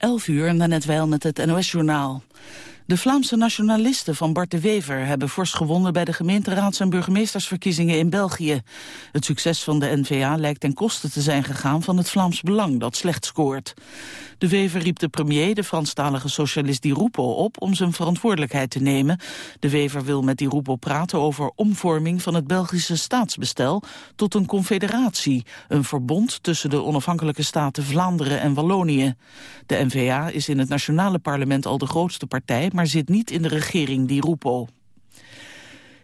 11 uur, net wel met het NOS-journaal. De Vlaamse nationalisten van Bart de Wever hebben fors gewonnen bij de gemeenteraads- en burgemeestersverkiezingen in België. Het succes van de N-VA lijkt ten koste te zijn gegaan van het Vlaams Belang, dat slecht scoort. De Wever riep de premier, de Franstalige socialist Di Rupo, op om zijn verantwoordelijkheid te nemen. De Wever wil met Di Rupo praten over omvorming van het Belgische staatsbestel tot een confederatie, een verbond tussen de onafhankelijke staten Vlaanderen en Wallonië. De N-VA is in het nationale parlement al de grootste partij, maar zit niet in de regering Di Rupo.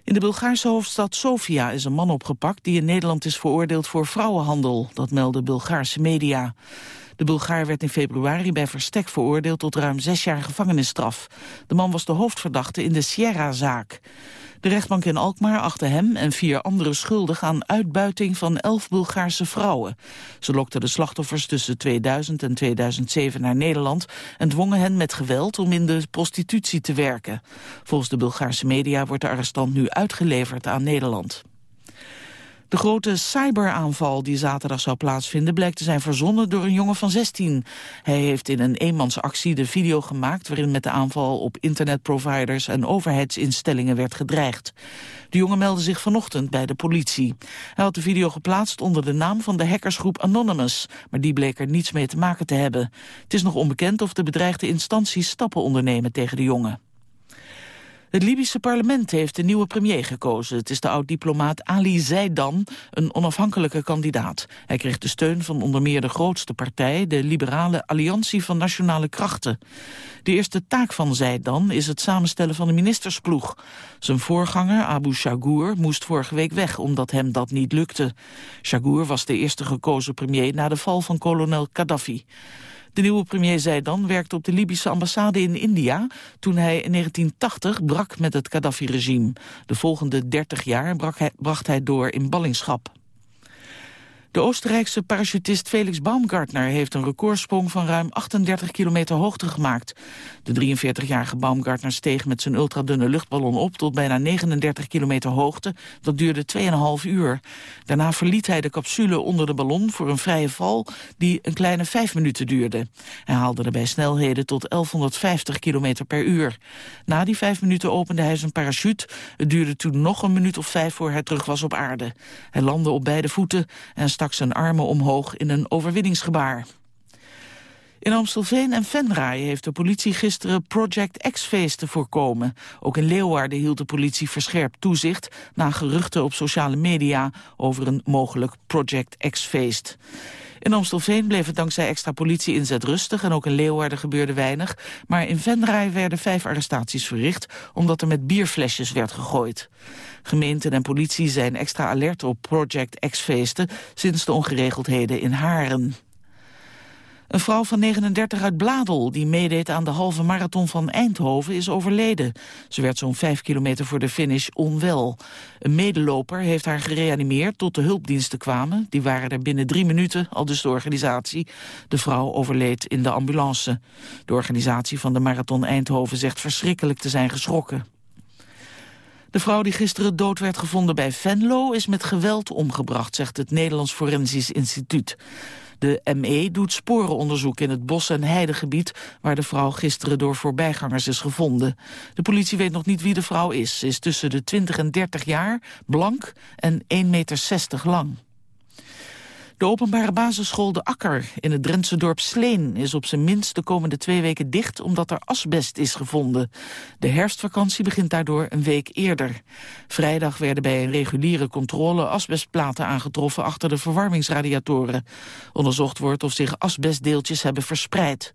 In de Bulgaarse hoofdstad Sofia is een man opgepakt die in Nederland is veroordeeld voor vrouwenhandel. Dat melden Bulgaarse media. De Bulgaar werd in februari bij verstek veroordeeld tot ruim zes jaar gevangenisstraf. De man was de hoofdverdachte in de Sierra-zaak. De rechtbank in Alkmaar achtte hem en vier anderen schuldig aan uitbuiting van elf Bulgaarse vrouwen. Ze lokten de slachtoffers tussen 2000 en 2007 naar Nederland en dwongen hen met geweld om in de prostitutie te werken. Volgens de Bulgaarse media wordt de arrestant nu uitgeleverd aan Nederland. De grote cyberaanval die zaterdag zou plaatsvinden blijkt te zijn verzonnen door een jongen van 16. Hij heeft in een eenmansactie de video gemaakt waarin met de aanval op internetproviders en overheidsinstellingen werd gedreigd. De jongen meldde zich vanochtend bij de politie. Hij had de video geplaatst onder de naam van de hackersgroep Anonymous, maar die bleek er niets mee te maken te hebben. Het is nog onbekend of de bedreigde instanties stappen ondernemen tegen de jongen. Het Libische parlement heeft een nieuwe premier gekozen. Het is de oud-diplomaat Ali Zaidan, een onafhankelijke kandidaat. Hij kreeg de steun van onder meer de grootste partij, de Liberale Alliantie van Nationale Krachten. De eerste taak van Zaidan is het samenstellen van de ministersploeg. Zijn voorganger, Abu Shagur, moest vorige week weg omdat hem dat niet lukte. Shagur was de eerste gekozen premier na de val van kolonel Gaddafi. De nieuwe premier Zaidan werkte op de Libische ambassade in India... toen hij in 1980 brak met het Gaddafi-regime. De volgende 30 jaar bracht hij door in ballingschap. De Oostenrijkse parachutist Felix Baumgartner heeft een recordsprong van ruim 38 kilometer hoogte gemaakt. De 43-jarige Baumgartner steeg met zijn ultradunne luchtballon op tot bijna 39 kilometer hoogte. Dat duurde 2,5 uur. Daarna verliet hij de capsule onder de ballon voor een vrije val die een kleine 5 minuten duurde. Hij haalde daarbij snelheden tot 1150 kilometer per uur. Na die 5 minuten opende hij zijn parachute. Het duurde toen nog een minuut of vijf voor hij terug was op aarde. Hij landde op beide voeten en stak zijn armen omhoog in een overwinningsgebaar. In Amstelveen en Venray heeft de politie gisteren Project X-feesten voorkomen. Ook in Leeuwarden hield de politie verscherpt toezicht... na geruchten op sociale media over een mogelijk Project X-feest. In Amstelveen bleef het dankzij extra politie-inzet rustig... en ook in Leeuwarden gebeurde weinig. Maar in Venray werden vijf arrestaties verricht... omdat er met bierflesjes werd gegooid. Gemeenten en politie zijn extra alert op Project X-feesten... sinds de ongeregeldheden in Haren. Een vrouw van 39 uit Bladel, die meedeed aan de halve marathon van Eindhoven, is overleden. Ze werd zo'n vijf kilometer voor de finish onwel. Een medeloper heeft haar gereanimeerd tot de hulpdiensten kwamen. Die waren er binnen drie minuten, al dus de organisatie. De vrouw overleed in de ambulance. De organisatie van de marathon Eindhoven zegt verschrikkelijk te zijn geschrokken. De vrouw die gisteren dood werd gevonden bij Venlo is met geweld omgebracht, zegt het Nederlands Forensisch Instituut. De ME doet sporenonderzoek in het bos- en heidegebied... waar de vrouw gisteren door voorbijgangers is gevonden. De politie weet nog niet wie de vrouw is. Ze is tussen de 20 en 30 jaar, blank en 1,60 meter lang. De openbare basisschool De Akker in het Drentse dorp Sleen is op zijn minst de komende twee weken dicht omdat er asbest is gevonden. De herfstvakantie begint daardoor een week eerder. Vrijdag werden bij een reguliere controle asbestplaten aangetroffen achter de verwarmingsradiatoren. Onderzocht wordt of zich asbestdeeltjes hebben verspreid.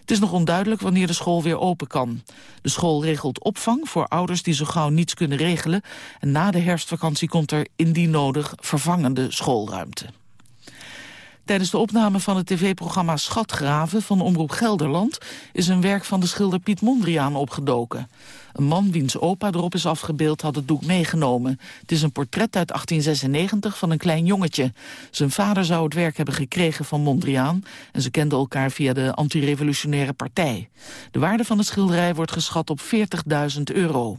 Het is nog onduidelijk wanneer de school weer open kan. De school regelt opvang voor ouders die zo gauw niets kunnen regelen. En na de herfstvakantie komt er indien nodig vervangende schoolruimte. Tijdens de opname van het tv-programma Schatgraven van Omroep Gelderland... is een werk van de schilder Piet Mondriaan opgedoken. Een man wiens opa erop is afgebeeld had het doek meegenomen. Het is een portret uit 1896 van een klein jongetje. Zijn vader zou het werk hebben gekregen van Mondriaan... en ze kenden elkaar via de antirevolutionaire partij. De waarde van de schilderij wordt geschat op 40.000 euro.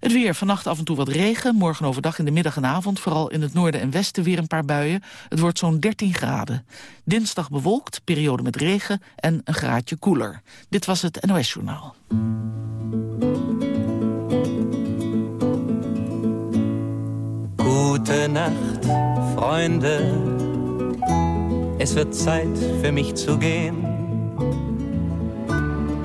Het weer, vannacht af en toe wat regen. Morgen overdag in de middag en avond. Vooral in het noorden en westen weer een paar buien. Het wordt zo'n 13 graden. Dinsdag bewolkt, periode met regen en een graadje koeler. Dit was het NOS Journaal. Gute Nacht, Freunde. Es wird Zeit für mich zu gehen.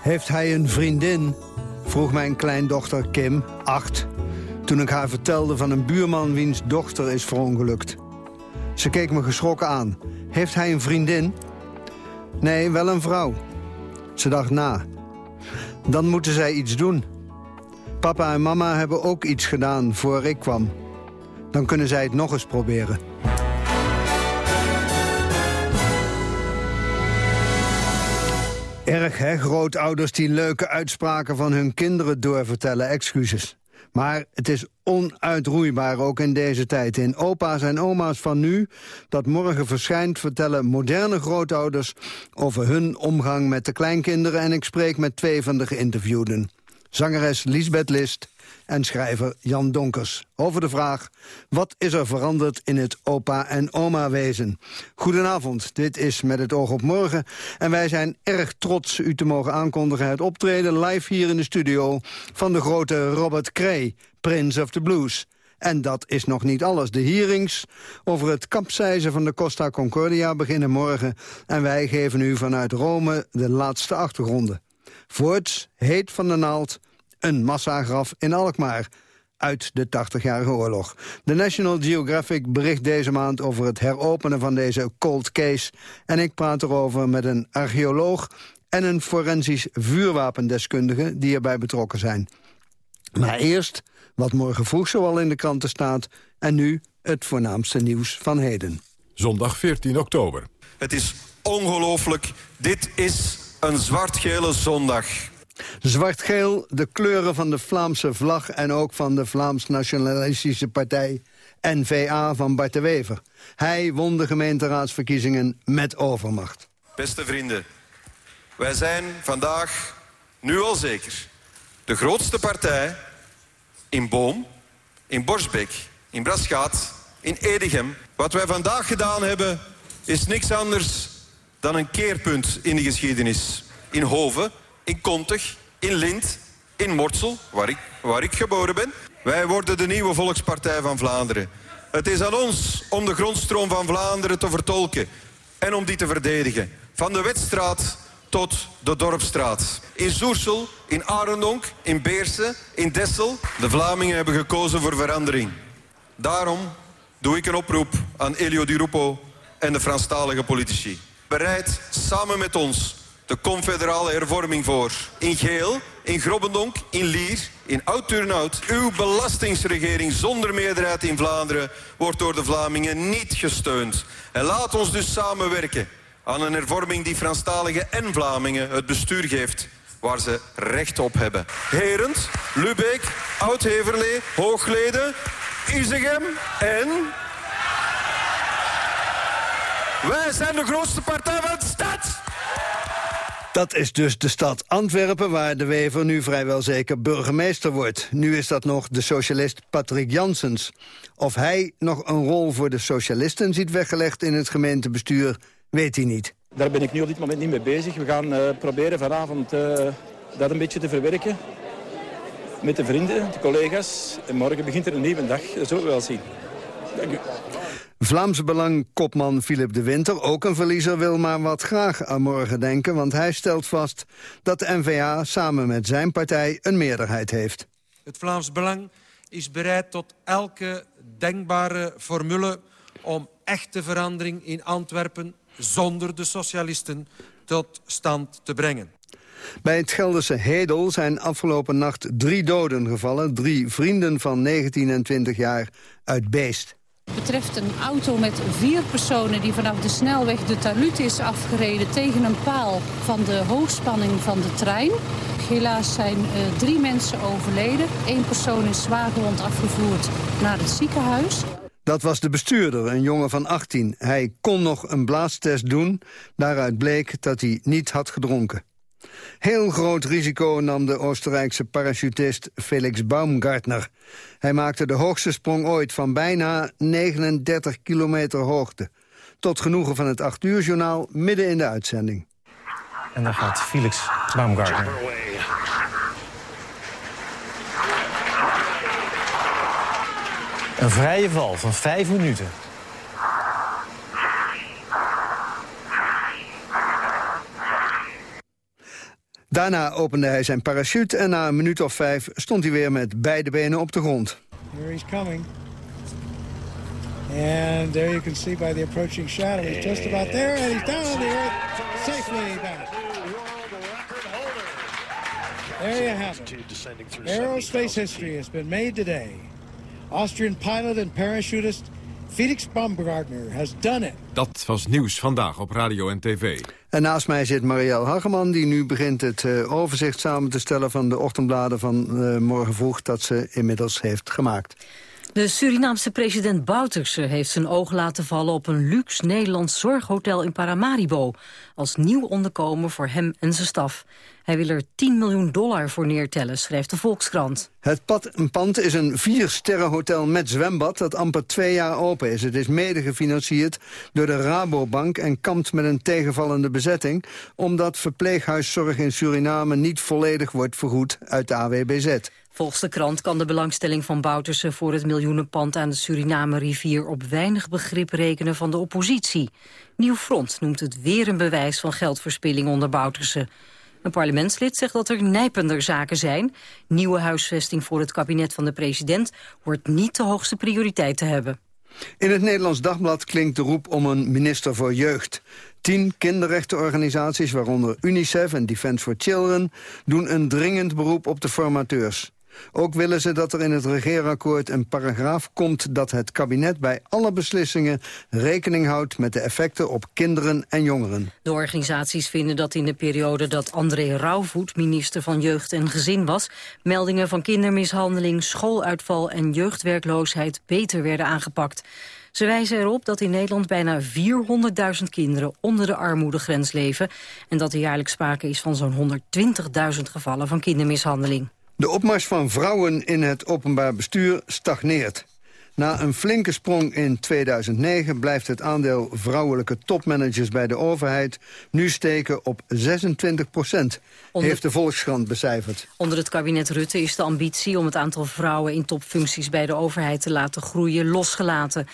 Heeft hij een vriendin? vroeg mijn kleindochter Kim, acht... toen ik haar vertelde van een buurman wiens dochter is verongelukt. Ze keek me geschrokken aan. Heeft hij een vriendin? Nee, wel een vrouw. Ze dacht na. Dan moeten zij iets doen. Papa en mama hebben ook iets gedaan voor ik kwam. Dan kunnen zij het nog eens proberen. Erg, hè, grootouders die leuke uitspraken van hun kinderen doorvertellen. Excuses. Maar het is onuitroeibaar ook in deze tijd. In opa's en oma's van nu, dat morgen verschijnt... vertellen moderne grootouders over hun omgang met de kleinkinderen... en ik spreek met twee van de geïnterviewden. Zangeres Lisbeth List en schrijver Jan Donkers. Over de vraag, wat is er veranderd in het opa- en oma-wezen? Goedenavond, dit is Met het oog op morgen. En wij zijn erg trots u te mogen aankondigen... het optreden live hier in de studio van de grote Robert Cray, Prince of the Blues... En dat is nog niet alles. De hearings over het kapseizen van de Costa Concordia beginnen morgen... en wij geven u vanuit Rome de laatste achtergronden. Voorts, heet van de naald, een massagraf in Alkmaar uit de 80-jarige oorlog. De National Geographic bericht deze maand over het heropenen van deze cold case. En ik praat erover met een archeoloog en een forensisch vuurwapendeskundige die erbij betrokken zijn. Maar eerst wat morgen vroeg zoal in de kranten staat... en nu het voornaamste nieuws van heden. Zondag 14 oktober. Het is ongelooflijk. Dit is een zwart-gele zondag. Zwart-geel, de kleuren van de Vlaamse vlag... en ook van de Vlaams Nationalistische Partij N-VA van Bart de Wever. Hij won de gemeenteraadsverkiezingen met overmacht. Beste vrienden, wij zijn vandaag nu al zeker... de grootste partij in Boom, in Borsbeek, in Braschaat, in Edegem. Wat wij vandaag gedaan hebben is niks anders dan een keerpunt in de geschiedenis. In Hoven, in Kontig, in Lint, in Mortsel, waar ik, waar ik geboren ben. Wij worden de nieuwe Volkspartij van Vlaanderen. Het is aan ons om de grondstroom van Vlaanderen te vertolken en om die te verdedigen. Van de Wetstraat tot de Dorpstraat. In Zoersel, in Arendonk, in Beersen, in Dessel. De Vlamingen hebben gekozen voor verandering. Daarom doe ik een oproep aan Elio Di Rupo en de Franstalige politici. Bereid samen met ons de confederale hervorming voor. In Geel, in Grobbendonk, in Lier, in Oud-Turnhout. Uw belastingsregering zonder meerderheid in Vlaanderen... wordt door de Vlamingen niet gesteund. En laat ons dus samenwerken aan een hervorming die Franstaligen en Vlamingen het bestuur geeft waar ze recht op hebben. Herend, Lubeek, Oud-Heverlee, Hoogleden, Isegem en... Wij zijn de grootste partij van de stad! Dat is dus de stad Antwerpen, waar de Wever nu vrijwel zeker burgemeester wordt. Nu is dat nog de socialist Patrick Janssens. Of hij nog een rol voor de socialisten ziet weggelegd in het gemeentebestuur, weet hij niet. Daar ben ik nu op dit moment niet mee bezig. We gaan uh, proberen vanavond uh, dat een beetje te verwerken. Met de vrienden, de collega's. En morgen begint er een nieuwe dag. Dat zullen we wel zien. Dank u. Vlaamse Belang-kopman Philip de Winter, ook een verliezer, wil maar wat graag aan morgen denken. Want hij stelt vast dat de N-VA samen met zijn partij een meerderheid heeft. Het Vlaams Belang is bereid tot elke denkbare formule om echte verandering in Antwerpen zonder de socialisten tot stand te brengen. Bij het Gelderse Hedel zijn afgelopen nacht drie doden gevallen. Drie vrienden van 19 en 20 jaar uit Beest. Betreft een auto met vier personen die vanaf de snelweg de Talut is afgereden... tegen een paal van de hoogspanning van de trein. Helaas zijn uh, drie mensen overleden. Eén persoon is zwaargewond afgevoerd naar het ziekenhuis. Dat was de bestuurder, een jongen van 18. Hij kon nog een blaastest doen. Daaruit bleek dat hij niet had gedronken. Heel groot risico nam de Oostenrijkse parachutist Felix Baumgartner. Hij maakte de hoogste sprong ooit van bijna 39 kilometer hoogte. Tot genoegen van het 8 uur journaal midden in de uitzending. En daar gaat Felix Baumgartner. Een vrije val van vijf minuten. Daarna opende hij zijn parachute en na een minuut of vijf stond hij weer met beide benen op de grond. Here he's coming. And there you can see by the approaching shadow, he's just about there and he's down on the earth, safely back. There you have it. Aerospace history has been made today. Austrian pilot and parachutist Felix Baumgartner has done it. Dat was nieuws vandaag op radio en tv. En naast mij zit Marielle Hageman, die nu begint het uh, overzicht samen te stellen... van de ochtendbladen van uh, morgen vroeg dat ze inmiddels heeft gemaakt. De Surinaamse president Bouterse heeft zijn oog laten vallen op een luxe Nederlands zorghotel in Paramaribo. Als nieuw onderkomen voor hem en zijn staf. Hij wil er 10 miljoen dollar voor neertellen, schrijft de Volkskrant. Het pand is een viersterrenhotel met zwembad dat amper twee jaar open is. Het is mede gefinancierd door de Rabobank en kampt met een tegenvallende bezetting... omdat verpleeghuiszorg in Suriname niet volledig wordt vergoed uit de AWBZ. Volgens de krant kan de belangstelling van Bouterse voor het miljoenenpand aan de Suriname-rivier op weinig begrip rekenen van de oppositie. Nieuw Front noemt het weer een bewijs van geldverspilling onder Bouterse. Een parlementslid zegt dat er nijpender zaken zijn. Nieuwe huisvesting voor het kabinet van de president hoort niet de hoogste prioriteit te hebben. In het Nederlands Dagblad klinkt de roep om een minister voor jeugd. Tien kinderrechtenorganisaties, waaronder UNICEF en Defence for Children... doen een dringend beroep op de formateurs. Ook willen ze dat er in het regeerakkoord een paragraaf komt... dat het kabinet bij alle beslissingen rekening houdt... met de effecten op kinderen en jongeren. De organisaties vinden dat in de periode dat André Rauwvoet... minister van Jeugd en Gezin was... meldingen van kindermishandeling, schooluitval en jeugdwerkloosheid... beter werden aangepakt. Ze wijzen erop dat in Nederland bijna 400.000 kinderen onder de armoedegrens leven... en dat er jaarlijks sprake is van zo'n 120.000 gevallen van kindermishandeling. De opmars van vrouwen in het openbaar bestuur stagneert. Na een flinke sprong in 2009 blijft het aandeel vrouwelijke topmanagers bij de overheid nu steken op 26 procent, heeft de Volkskrant becijferd. Onder het kabinet Rutte is de ambitie om het aantal vrouwen in topfuncties bij de overheid te laten groeien losgelaten.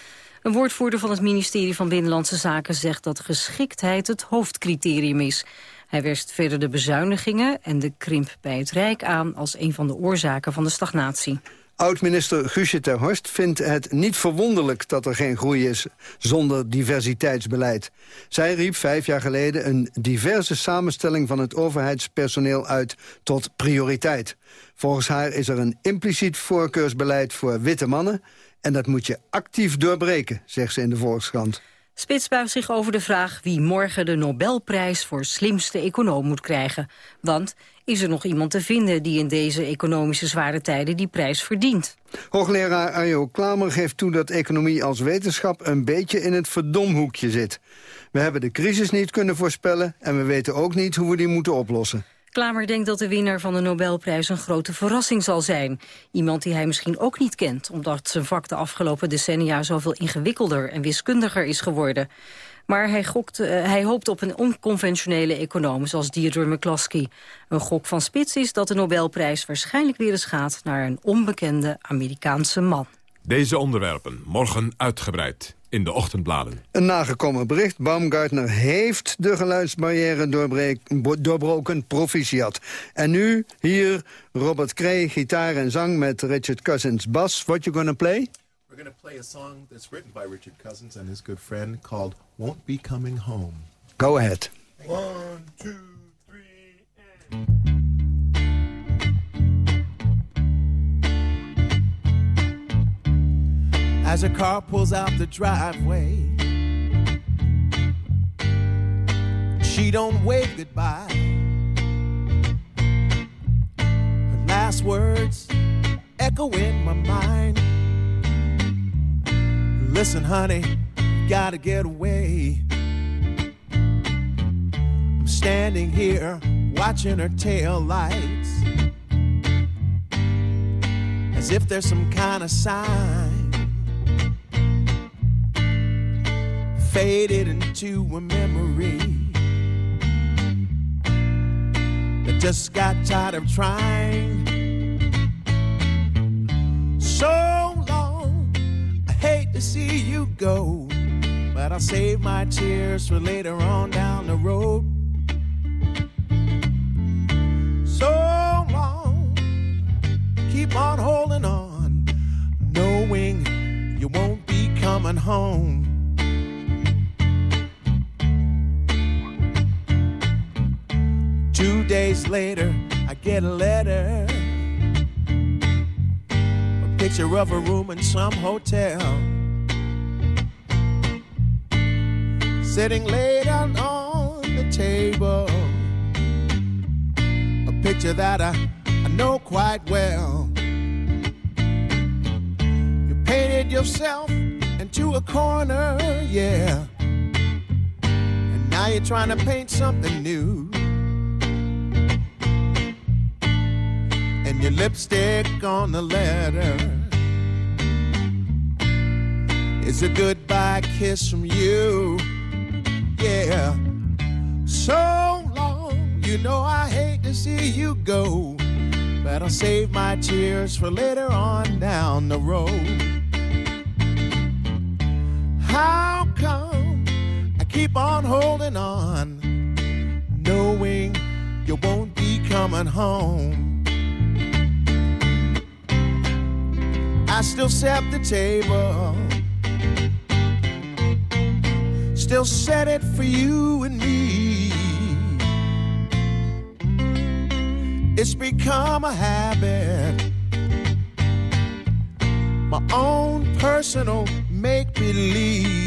Een woordvoerder van het ministerie van Binnenlandse Zaken zegt dat geschiktheid het hoofdcriterium is. Hij wijst verder de bezuinigingen en de krimp bij het Rijk aan... als een van de oorzaken van de stagnatie. Oud-minister Guusje ter Horst vindt het niet verwonderlijk dat er geen groei is zonder diversiteitsbeleid. Zij riep vijf jaar geleden een diverse samenstelling van het overheidspersoneel uit tot prioriteit. Volgens haar is er een impliciet voorkeursbeleid voor witte mannen en dat moet je actief doorbreken, zegt ze in de Volkskrant. Spits zich over de vraag wie morgen de Nobelprijs voor slimste econoom moet krijgen. Want is er nog iemand te vinden die in deze economische zware tijden die prijs verdient? Hoogleraar Arjo Klamer geeft toe dat economie als wetenschap een beetje in het verdomhoekje zit. We hebben de crisis niet kunnen voorspellen en we weten ook niet hoe we die moeten oplossen. Klamer denkt dat de winnaar van de Nobelprijs een grote verrassing zal zijn. Iemand die hij misschien ook niet kent, omdat zijn vak de afgelopen decennia zoveel ingewikkelder en wiskundiger is geworden. Maar hij, uh, hij hoopt op een onconventionele econoom, zoals Deirdre McCloskey. Een gok van Spits is dat de Nobelprijs waarschijnlijk weer eens gaat naar een onbekende Amerikaanse man. Deze onderwerpen morgen uitgebreid in de ochtendbladen. Een nagekomen bericht. Baumgartner heeft de geluidsbarrière doorbroken, proficiat. En nu hier Robert Cray, gitaar en zang met Richard Cousins bas. What you gonna play? We're gonna play a song that's written by Richard Cousins and his good friend called Won't Be Coming Home. Go ahead. One, two, three, and... as her car pulls out the driveway. She don't wave goodbye. Her last words echo in my mind. Listen, honey, gotta get away. I'm standing here watching her tail lights as if there's some kind of sign. Faded into a memory that just got tired of trying. So long, I hate to see you go, but I'll save my tears for later on down the road. So long, keep on holding on, knowing you won't be coming home. Days later, I get a letter. A picture of a room in some hotel. Sitting laid out on the table. A picture that I, I know quite well. You painted yourself into a corner, yeah. And now you're trying to paint something new. Your lipstick on the letter is a goodbye kiss from you. Yeah, so long, you know I hate to see you go, but I'll save my tears for later on down the road. How come I keep on holding on, knowing you won't be coming home? I still set the table. Still set it for you and me. It's become a habit. My own personal make believe.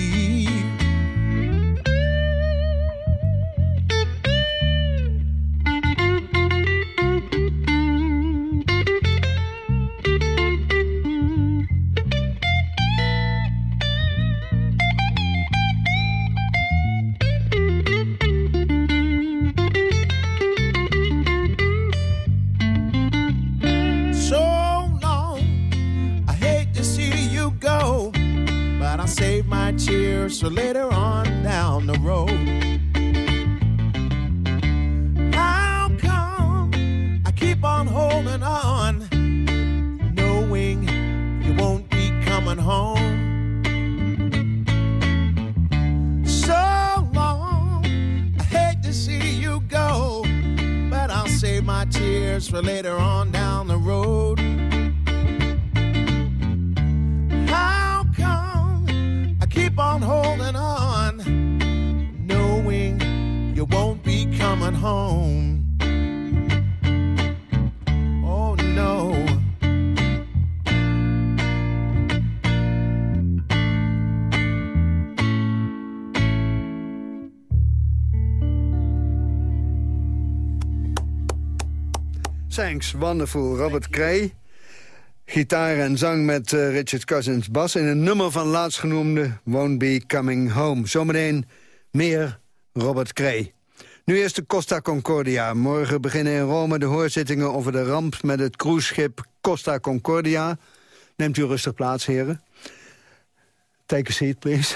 Thanks, wonderful. Robert Cray. Gitaar en zang met eh, Richard Cousins bas... in een nummer van laatstgenoemde Won't Be Coming Home. Zometeen meer Robert Cray. Nu eerst de Costa Concordia. Morgen beginnen in Rome de hoorzittingen over de ramp... met het cruiseschip Costa Concordia. Neemt u rustig plaats, heren. Take a seat, please.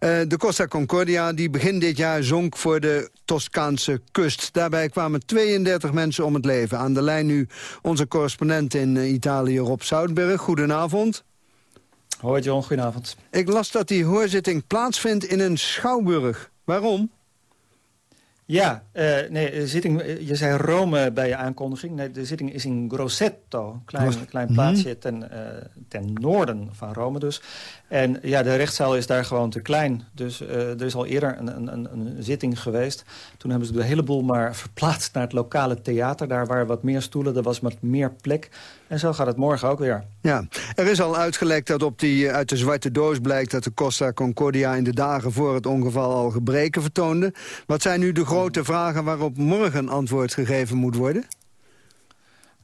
Eh, de Costa Concordia die begin dit jaar zonk voor de Toscaanse kust. Daarbij kwamen 32 mensen om het leven. Aan de lijn nu onze correspondent in eh, Italië, Rob Zoutberg. Goedenavond. Hoi John, goedenavond. Ik las dat die hoorzitting plaatsvindt in een schouwburg. Waarom? Ja, uh, nee, de zitting, je zei Rome bij je aankondiging. Nee, de zitting is in Grosseto, een klein, klein plaatsje mhm. ten, uh, ten noorden van Rome dus. En ja, de rechtszaal is daar gewoon te klein. Dus uh, er is al eerder een, een, een, zitting geweest. Toen hebben ze de hele boel maar verplaatst naar het lokale theater. Daar waren wat meer stoelen, er was wat meer plek. En zo gaat het morgen ook weer. Ja, er is al uitgelekt dat op die, uit de zwarte doos blijkt... dat de Costa Concordia in de dagen voor het ongeval al gebreken vertoonde. Wat zijn nu de grote vragen waarop morgen antwoord gegeven moet worden?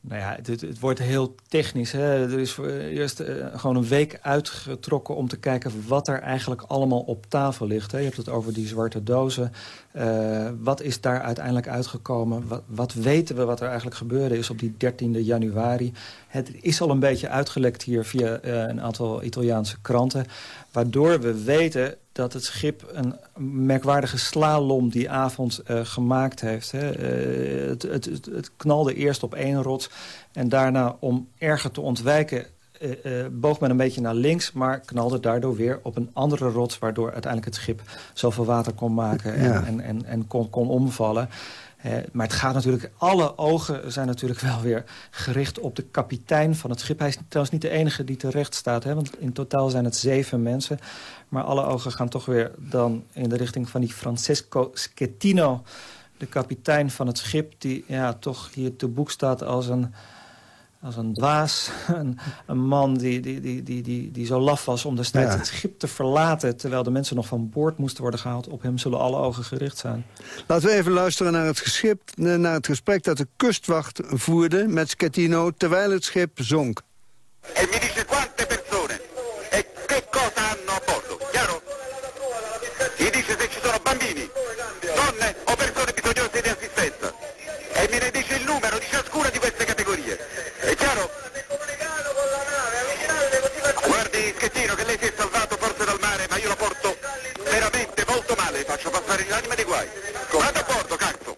Nou ja, het, het, wordt heel technisch. Hè. Er is voor eerst uh, gewoon een week uitgetrokken om te kijken wat er eigenlijk allemaal op tafel ligt. Hè. Je hebt het over die zwarte dozen. Uh, wat is daar uiteindelijk uitgekomen? Wat, weten we wat er eigenlijk gebeurde is op die 13e januari? Het is al een beetje uitgelekt hier via uh, een aantal Italiaanse kranten. Waardoor we weten dat het schip een merkwaardige slalom die avond uh, gemaakt heeft. Hè. Het, het, het, knalde eerst op één rots en daarna om erger te ontwijken... Uh, boog men een beetje naar links, maar knalde daardoor weer op een andere rots... waardoor uiteindelijk het schip zoveel water kon maken en, en, en, en kon, kon omvallen maar het gaat natuurlijk, alle ogen zijn natuurlijk wel weer gericht op de kapitein van het schip. Hij is trouwens niet de enige die terecht staat, hè, want in totaal zijn het zeven mensen. Maar alle ogen gaan toch weer dan in de richting van die Francesco Schettino, de kapitein van het schip, die ja, toch hier te boek staat als een als een dwaas. Een, een man die, die, die, die, die, die zo laf was om destijds ja. het schip te verlaten... terwijl de mensen nog van boord moesten worden gehaald. Op hem zullen alle ogen gericht zijn. Laten we even luisteren naar het, schip, naar het gesprek dat de kustwacht voerde met Schettino... terwijl het schip zonk. Faccio passare l'anima dei guai. Vado a bordo, cazzo!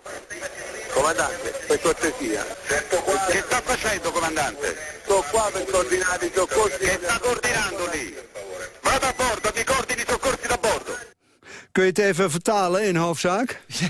Comandante, per cortesia. Che sta facendo, comandante? Sto qua per coordinare i soccorsi. Che sta coordinando lì? Vado a bordo, mi coordini i soccorsi. Kun je het even vertalen in hoofdzaak?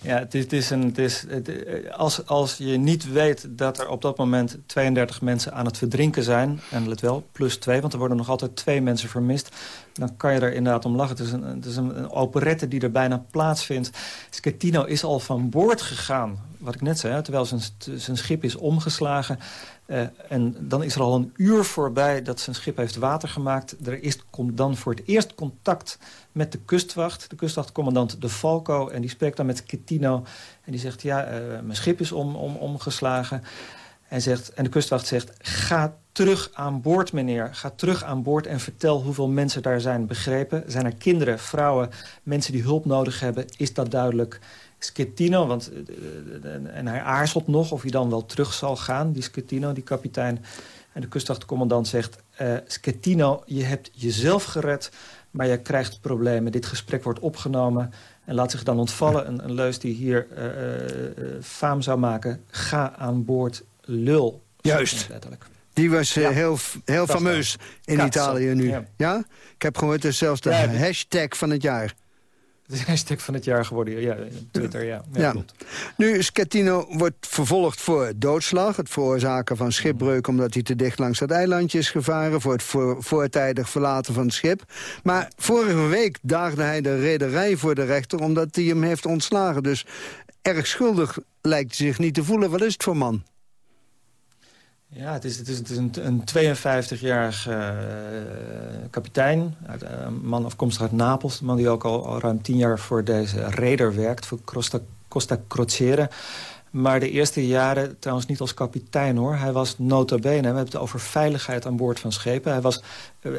Ja, het is, het is een, het is, het, als, als je niet weet dat er op dat moment 32 mensen aan het verdrinken zijn... en let wel, plus twee, want er worden nog altijd twee mensen vermist... dan kan je er inderdaad om lachen. Het is een, is een, operette die er bijna plaatsvindt. Schettino is al van boord gegaan, wat ik net zei... terwijl zijn, zijn schip is omgeslagen... Uh, en dan is er al een uur voorbij dat zijn schip heeft water gemaakt. Er is, komt dan voor het eerst contact met de kustwacht. De kustwachtcommandant De Falco. En die spreekt dan met Kettino. En die zegt, ja, uh, mijn schip is om, om, omgeslagen. En, zegt, en de kustwacht zegt, ga terug aan boord, meneer. Ga terug aan boord en vertel hoeveel mensen daar zijn begrepen. Zijn er kinderen, vrouwen, mensen die hulp nodig hebben? Is dat duidelijk? Schettino, want, eh, en hij aarzelt nog of hij dan wel terug zal gaan, die Schettino, die kapitein. En de kustwachtcommandant zegt, uh, je hebt jezelf gered, maar je krijgt problemen. Dit gesprek wordt opgenomen en laat zich dan ontvallen. Een, een leus die hier uh, faam zou maken. Ga aan boord, lul. Juist. Die was heel, heel fameus in Italië nu. Ja. ja. Ik heb gehoord, is zelfs de hashtag van het jaar. Het is hashtag van het jaar geworden, ja, Twitter, ja. ja, ja. Nu, Schettino wordt vervolgd voor doodslag. Het veroorzaken van schipbreuk omdat hij te dicht langs dat eilandje is gevaren. Voor het voor, voortijdig verlaten van het schip. Maar vorige week daagde hij de rederij voor de rechter omdat hij hem heeft ontslagen. Dus erg schuldig lijkt hij zich niet te voelen. Wat is het voor man? Ja, het is, het is, een, een 52-jarige uh, kapitein, uit, uh, man afkomstig uit Napels. Een man die ook al, al ruim tien jaar voor deze reder werkt, voor Costa, Costa Crociere. Maar de eerste jaren trouwens niet als kapitein hoor. Hij was nota bene. We hebben het over veiligheid aan boord van schepen. Hij was uh,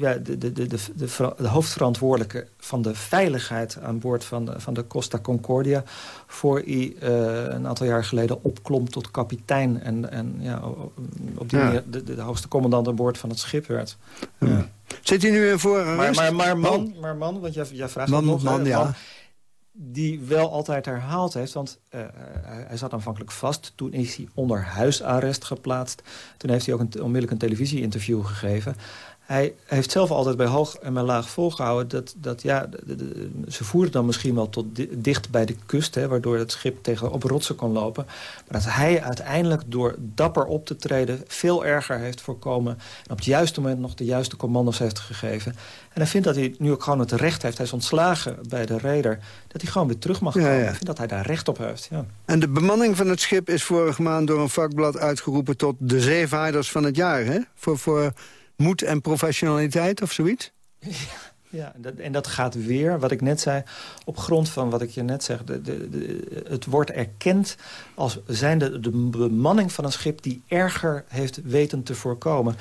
ja, de, de, de, de, de, hoofdverantwoordelijke van de veiligheid aan boord van de, van de Costa Concordia. Voor hij uh, een aantal jaar geleden opklom tot kapitein. En, en ja, op die ja. manier de, de, hoogste commandant aan boord van het schip werd. Ja. Zit hij nu in voor een maar, maar, maar, man, maar man, want jij, jij vraagt man, nog. Man, ja. Die wel altijd herhaald heeft. Want uh, hij zat aanvankelijk vast. Toen is hij onder huisarrest geplaatst. Toen heeft hij ook een, onmiddellijk een televisie-interview gegeven. Hij heeft zelf altijd bij hoog en bij laag volgehouden... dat, dat ja, de, de, ze voerden dan misschien wel tot dicht bij de kust... Hè, waardoor het schip tegen op rotsen kon lopen. Maar dat hij uiteindelijk door dapper op te treden... veel erger heeft voorkomen... en op het juiste moment nog de juiste commando's heeft gegeven. En hij vindt dat hij nu ook gewoon het recht heeft... hij is ontslagen bij de reder... dat hij gewoon weer terug mag komen. Ja, Ik vind dat hij daar recht op heeft. Ja. En de bemanning van het schip is vorige maand door een vakblad uitgeroepen... tot de zeevaarders van het jaar, hè? Voor... voor moed en professionaliteit of zoiets? Ja, en dat, en dat gaat weer, wat ik net zei, op grond van wat ik je net zeg. De, de, de, het wordt erkend als zijnde de bemanning van een schip... die erger heeft weten te voorkomen.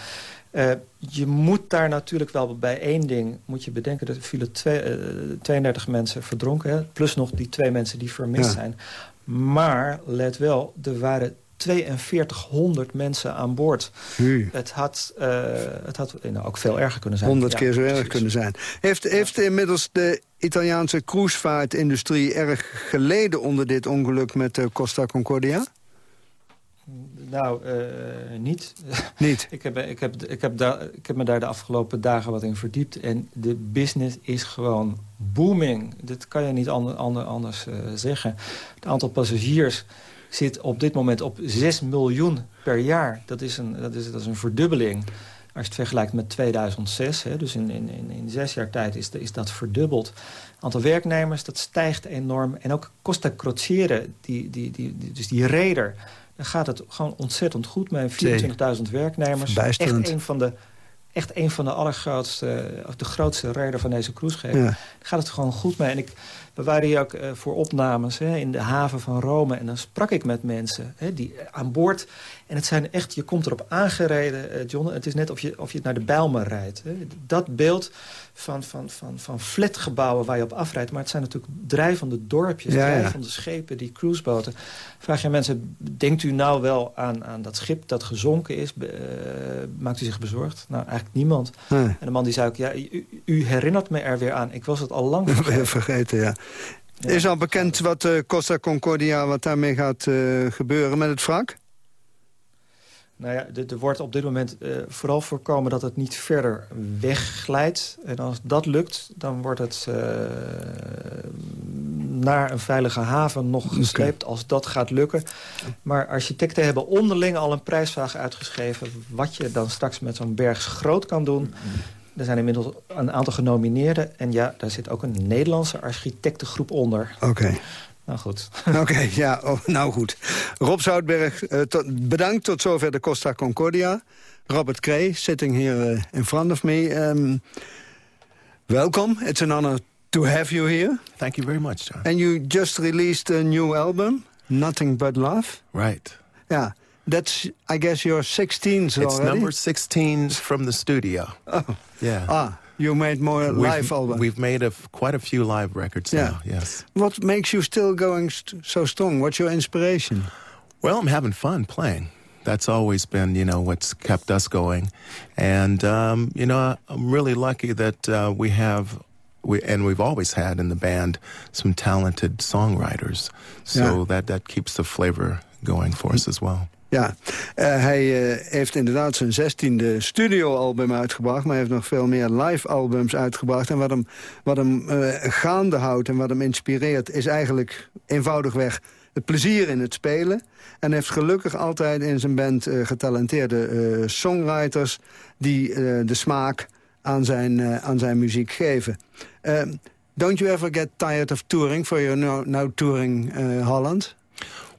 Uh, je moet daar natuurlijk wel bij één ding moet je bedenken. Er vielen twee, uh, 32 mensen verdronken. Hè, plus nog die twee mensen die vermist ja. zijn. Maar let wel, er waren 4200 mensen aan boord. Het had, uh, het had nou, ook veel erger kunnen zijn. 100 keer zo erg kunnen zijn. Heeft, heeft inmiddels de Italiaanse cruisevaartindustrie erg geleden onder dit ongeluk met de Costa Concordia? Nou, uh, niet. Niet? ik, heb, ik, heb, ik, heb daar, ik heb me daar de afgelopen dagen wat in verdiept. En de business is gewoon booming. Dat kan je niet ander, ander, anders uh, zeggen. Het aantal passagiers zit op dit moment op 6 miljoen per jaar. Dat is een, dat is, dat is een verdubbeling. Als je het vergelijkt met 2006, hè, dus in, in, in, zes jaar tijd is, is dat verdubbeld. Het aantal werknemers, dat stijgt enorm. En ook Costa Crociere, die, die, die, dus die reder... daar gaat het gewoon ontzettend goed mee. 24.000 werknemers. Echt een van de echt een van de allergrootste, of de grootste reder van deze cruiseschepen. Ja. Daar gaat het gewoon goed mee. En ik, we waren hier ook uh, voor opnames hè, in de haven van Rome. En dan sprak ik met mensen hè, die aan boord... En het zijn echt, je komt erop aangereden, uh, John. Het is net of je, of je naar de Bijlmer rijdt. Hè. Dat beeld van, van, van, van flatgebouwen waar je op afrijdt. Maar het zijn natuurlijk drijvende dorpjes, ja, drijvende ja. schepen, die cruiseboten. Vraag je mensen, denkt u nou wel aan, aan dat schip dat gezonken is? Uh, maakt u zich bezorgd? Nou, eigenlijk niemand. Nee. En de man die zei ook, ja, u, u, herinnert me er weer aan. Ik was het al lang vergeten. vergeten ja. Ja. Is al bekend wat uh, Costa Concordia, wat daarmee gaat uh, gebeuren met het wrak? Nou ja, er wordt op dit moment uh, vooral voorkomen dat het niet verder wegglijdt. En als dat lukt, dan wordt het naar een veilige haven nog gesleept als dat gaat lukken. Maar architecten hebben onderling al een prijsvraag uitgeschreven... wat je dan straks met zo'n berg groot kan doen. Er zijn inmiddels een aantal genomineerden. En ja, daar zit ook een Nederlandse architectengroep onder. Oké. Okay. Nou goed. Oké, okay, ja, oh, nou goed. Rob Zoutberg, uh, tot, bedankt tot zover de Costa Concordia. Robert Kree, sitting here uh, in front of me. Um, welcome. It's an honor to have you here. Thank you very much, John. And you just released a new album, Nothing But Love. Right. Yeah. That's, I guess, your 16th It's number 16 from the studio. Oh. Yeah. Ah. You made more we've, live albums. We've made a, quite a few live records yeah. now, yes. What makes you still going st so strong? What's your inspiration? Well, I'm having fun playing. That's always been, you know, what's kept us going. And, um, you know, I'm really lucky that uh, we have we, and we've always had in the band some talented songwriters. So yeah. that, that keeps the flavor going for us as well. Ja, uh, hij uh, heeft inderdaad zijn zestiende studioalbum uitgebracht... maar hij heeft nog veel meer live-albums uitgebracht. En wat hem, wat hem uh, gaande houdt en wat hem inspireert... is eigenlijk eenvoudigweg het plezier in het spelen. En heeft gelukkig altijd in zijn band getalenteerde songwriters... die de smaak aan zijn, aan zijn muziek geven. don't you ever get tired of touring for your now, now touring Holland?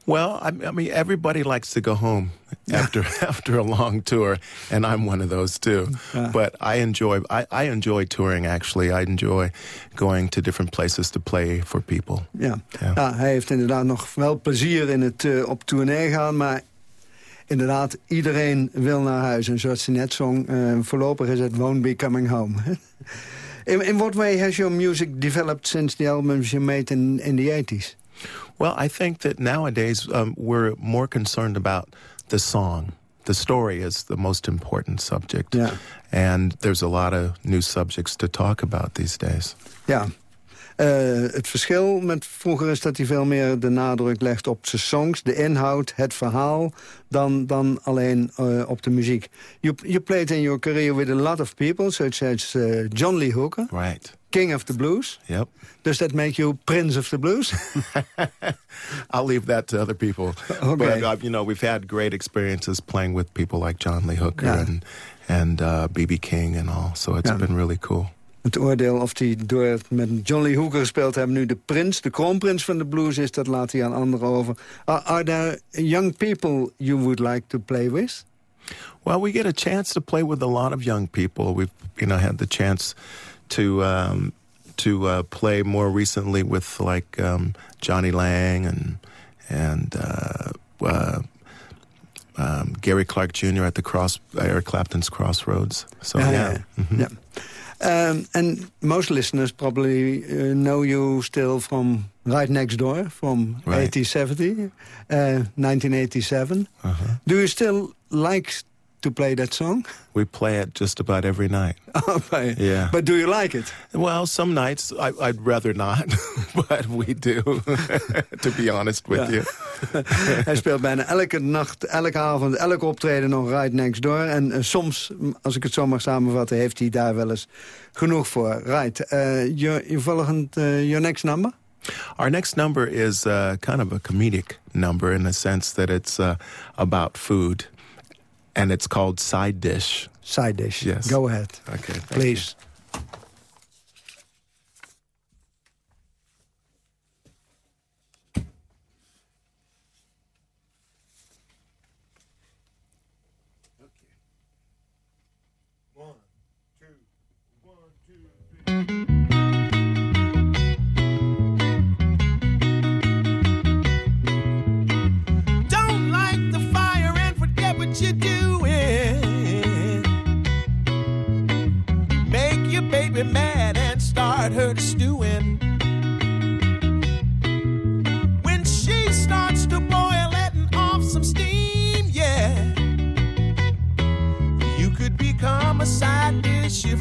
Well, I, I, mean, everybody likes to go home after after a long tour, and I'm one of those too. Yeah. But I enjoy I, I, enjoy touring. Actually, I enjoy going to different places to play for people. Ja, ja. ja hij heeft inderdaad nog wel plezier in het uh, op tournee gaan, maar inderdaad, iedereen wil naar huis. En zoals ze net zong, uh, voorlopig is het Won't Be Coming Home. in, in what way has your music developed since the albums you made in, in the 80s? Well, I think that nowadays um, we're more concerned about the song. The story is the most important subject. Yeah. And there's a lot of new subjects to talk about these days. Ja. Eh, het verschil met vroeger is dat hij veel meer de nadruk legt op zijn songs... de inhoud, het verhaal, dan, dan alleen uh, op de muziek. You, you played in your career with a lot of people, such as uh, John Lee Hooker. Right. King of the Blues. Yep. Does that make you Prince of the Blues? I'll leave that to other people. Okay. But, uh, you know, we've had great experiences playing with people like John Lee Hooker Ja. and, and uh, B.B. King and all. So it's Ja. been really cool. Het oordeel of hij door met John Lee Hooker gespeeld hebben... nu de prins, de kroonprins van de blues is... dat laat hij aan anderen over. Are, are there young people you would like to play with? Well, we get a chance to play with a lot of young people. We've, you know, had the chance to um, to uh, play more recently with like um, Johnny Lang and and uh, uh, um, Gary Clark Jr. at the cross Eric Clapton's Crossroads. So Ja, yeah, ja, Mhm. Yeah. Um, and most listeners probably uh, know you still from right next door, from Right. 1870, uh, 1987. Uh-huh. Do you still like to play that song? we play it just about every night. Yeah. But do you like it? Well, some nights I, I'd rather not, but we do. to be honest with Ja. you. Hij speelt bijna elke nacht, elke avond, elk optreden nog right next door. En eh, soms, als ik het zo mag samenvatten, heeft hij daar wel eens genoeg voor. Right. Uh, your, your, volgend, uh, your next number? Our next number is uh, kind of a comedic number in the sense that it's uh, about food, and it's called Side Dish. Side dish. Yes. Go ahead. Okay, Please. Don't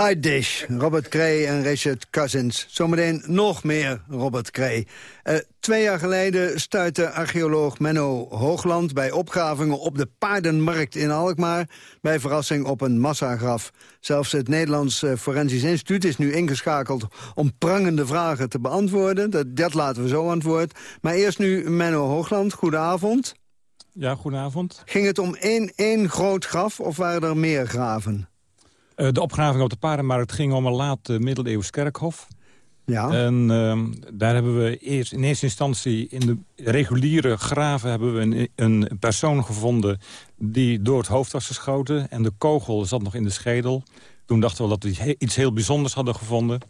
Side Dish, Robert Cray en Richard Cousins. Zometeen nog meer Robert Cray. Uh, twee jaar geleden stuitte archeoloog Menno Hoogland... bij opgravingen op de paardenmarkt in Alkmaar... bij verrassing op een massagraf. Zelfs het Nederlands uh, Forensisch Instituut is nu ingeschakeld... om prangende vragen te beantwoorden. Dat, dat laten we zo antwoord. Maar eerst nu Menno Hoogland, goedenavond. Ja, goedenavond. Ging het om één, één groot graf of waren er meer graven? Uh, de opgraving op de paardenmarkt ging om een laat middeleeuws kerkhof. Ja. En uh, daar hebben we eerst in eerste instantie in de reguliere graven hebben we een, een, persoon gevonden die door het hoofd was geschoten. En de kogel zat nog in de schedel. Toen dachten we dat we iets heel bijzonders hadden gevonden.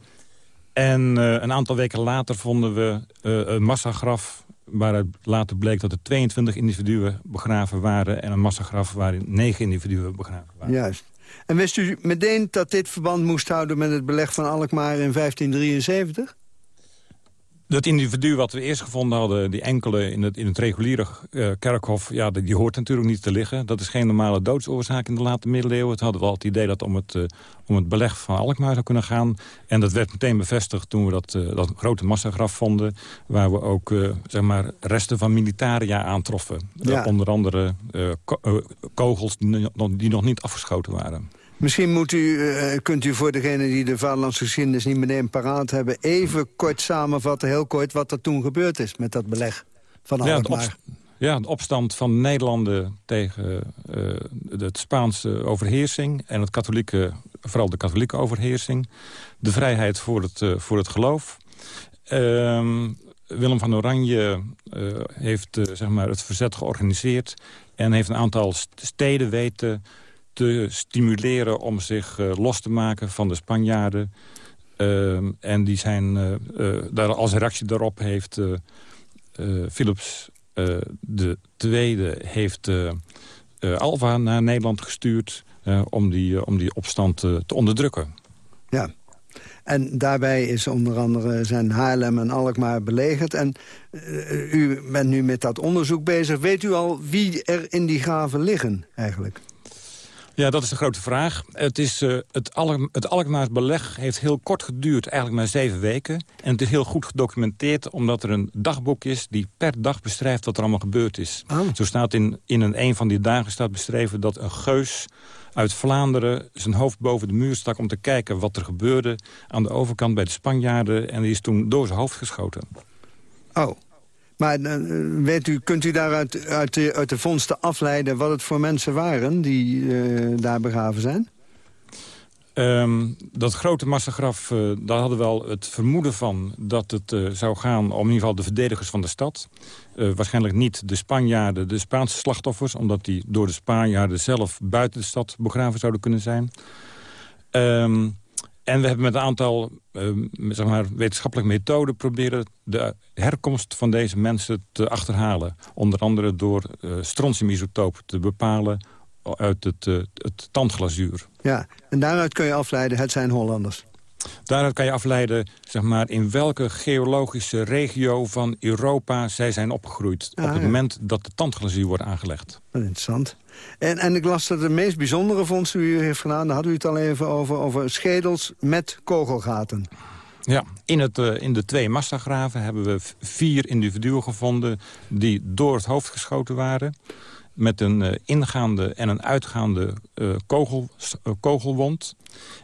En een aantal weken later vonden we een massagraf waaruit later bleek dat er 22 individuen begraven waren... en een massagraf waarin 9 individuen begraven waren. Juist. En wist u meteen dat dit verband moest houden met het beleg van Alkmaar in 1573? Dat individu wat we eerst gevonden hadden, die enkele in het, in het reguliere uh, kerkhof... Ja, die hoort natuurlijk niet te liggen. Dat is geen normale doodsoorzaak in de late middeleeuwen. Het hadden we al het idee dat om het, uh, om het beleg van Alkmaar zou kunnen gaan. En dat werd meteen bevestigd toen we dat, uh, dat grote massagraf vonden... waar we ook zeg maar resten van militaria aantroffen. Ja. onder andere ko kogels die, die nog niet afgeschoten waren. Misschien moet u, uh, kunt u voor degenen die de vaderlandse geschiedenis niet meteen paraat hebben... even kort samenvatten, heel kort, wat er toen gebeurd is met dat beleg van Alkmaar. Ja, ja, de opstand van de Nederlanden tegen uh, de Spaanse overheersing... en het katholieke, vooral de katholieke overheersing. De vrijheid voor het, uh, voor het geloof. Uh, Willem van Oranje heeft zeg maar het verzet georganiseerd... en heeft een aantal steden weten te stimuleren om zich uh, los te maken van de Spanjaarden. Uh, en die zijn, uh, daar als reactie daarop heeft Philips de tweede heeft Alva naar Nederland gestuurd om, die, om die opstand te onderdrukken. Ja, en daarbij is onder andere zijn Haarlem en Alkmaar belegerd. En u bent nu met dat onderzoek bezig. Weet u al wie er in die graven liggen eigenlijk? Ja, dat is de grote vraag. Het, is, uh, het, Alk het Alkmaars beleg heeft heel kort geduurd, eigenlijk maar zeven weken. En het is heel goed gedocumenteerd, omdat er een dagboek is... die per dag beschrijft wat er allemaal gebeurd is. Oh. Zo staat in, in een, een van die dagen staat beschreven dat een geus uit Vlaanderen zijn hoofd boven de muur stak... om te kijken wat er gebeurde aan de overkant bij de Spanjaarden. En die is toen door zijn hoofd geschoten. Oh. Maar uh, weet u, kunt u daaruit uit de, uit de vondsten afleiden... wat het voor mensen waren die uh, daar begraven zijn? Um, dat grote massagraf, uh, daar hadden we wel het vermoeden van... dat het zou gaan om in ieder geval de verdedigers van de stad. Waarschijnlijk niet de Spanjaarden, de Spaanse slachtoffers... omdat die door de Spanjaarden zelf buiten de stad begraven zouden kunnen zijn. Um, en we hebben met een aantal uh, zeg maar, wetenschappelijke methoden... proberen de herkomst van deze mensen te achterhalen. Onder andere door uh, te bepalen uit het, uh, het tandglazuur. Ja, en daaruit kun je afleiden, het zijn Hollanders. Daaruit kan je afleiden zeg maar, in welke geologische regio van Europa zij zijn opgegroeid. Ah, op het ja. moment dat de tandglazuur wordt aangelegd. Interessant. En, en ik las dat de meest bijzondere vondst die u heeft gedaan... daar had u het al even over, over schedels met kogelgaten. Ja, in, het, uh, in de twee massagraven hebben we vier individuen gevonden... die door het hoofd geschoten waren met een uh, ingaande en een uitgaande uh, kogel, uh, kogelwond.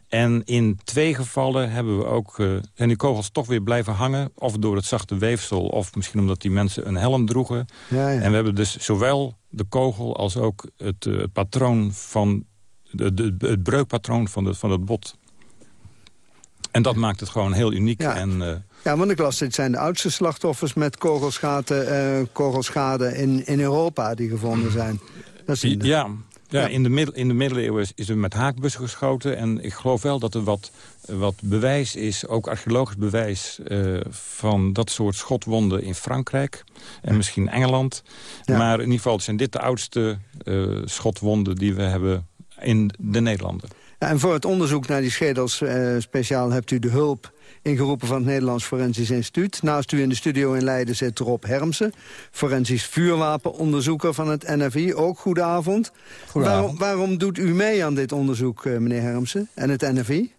En in twee gevallen hebben we ook, zijn die kogels toch weer blijven hangen... of door het zachte weefsel, of misschien omdat die mensen een helm droegen. Ja, ja. En we hebben dus zowel de kogel als ook het, het patroon van... De, de, het breukpatroon van, de, van het bot. En dat maakt het gewoon heel uniek. Ja. En, ja, want ik las, dit zijn de oudste slachtoffers met kogelschade, uh, kogelschade in, in Europa die gevonden zijn. Dat is ja, ja, ja, in de, middel, in de middeleeuwen is, is er met haakbussen geschoten. En ik geloof wel dat er wat, wat bewijs is, ook archeologisch bewijs... Uh, van dat soort schotwonden in Frankrijk en misschien Engeland. Ja. Maar in ieder geval zijn dit de oudste uh, schotwonden die we hebben in de Nederlanden. Ja, en voor het onderzoek naar die schedels uh, speciaal hebt u de hulp ingeroepen van het Nederlands Forensisch Instituut. Naast u in de studio in Leiden zit Rob Hermsen, forensisch vuurwapenonderzoeker van het NFI. Ook goedenavond. Goedenavond. Waarom, waarom doet u mee aan dit onderzoek, uh, meneer Hermsen, en het NFI?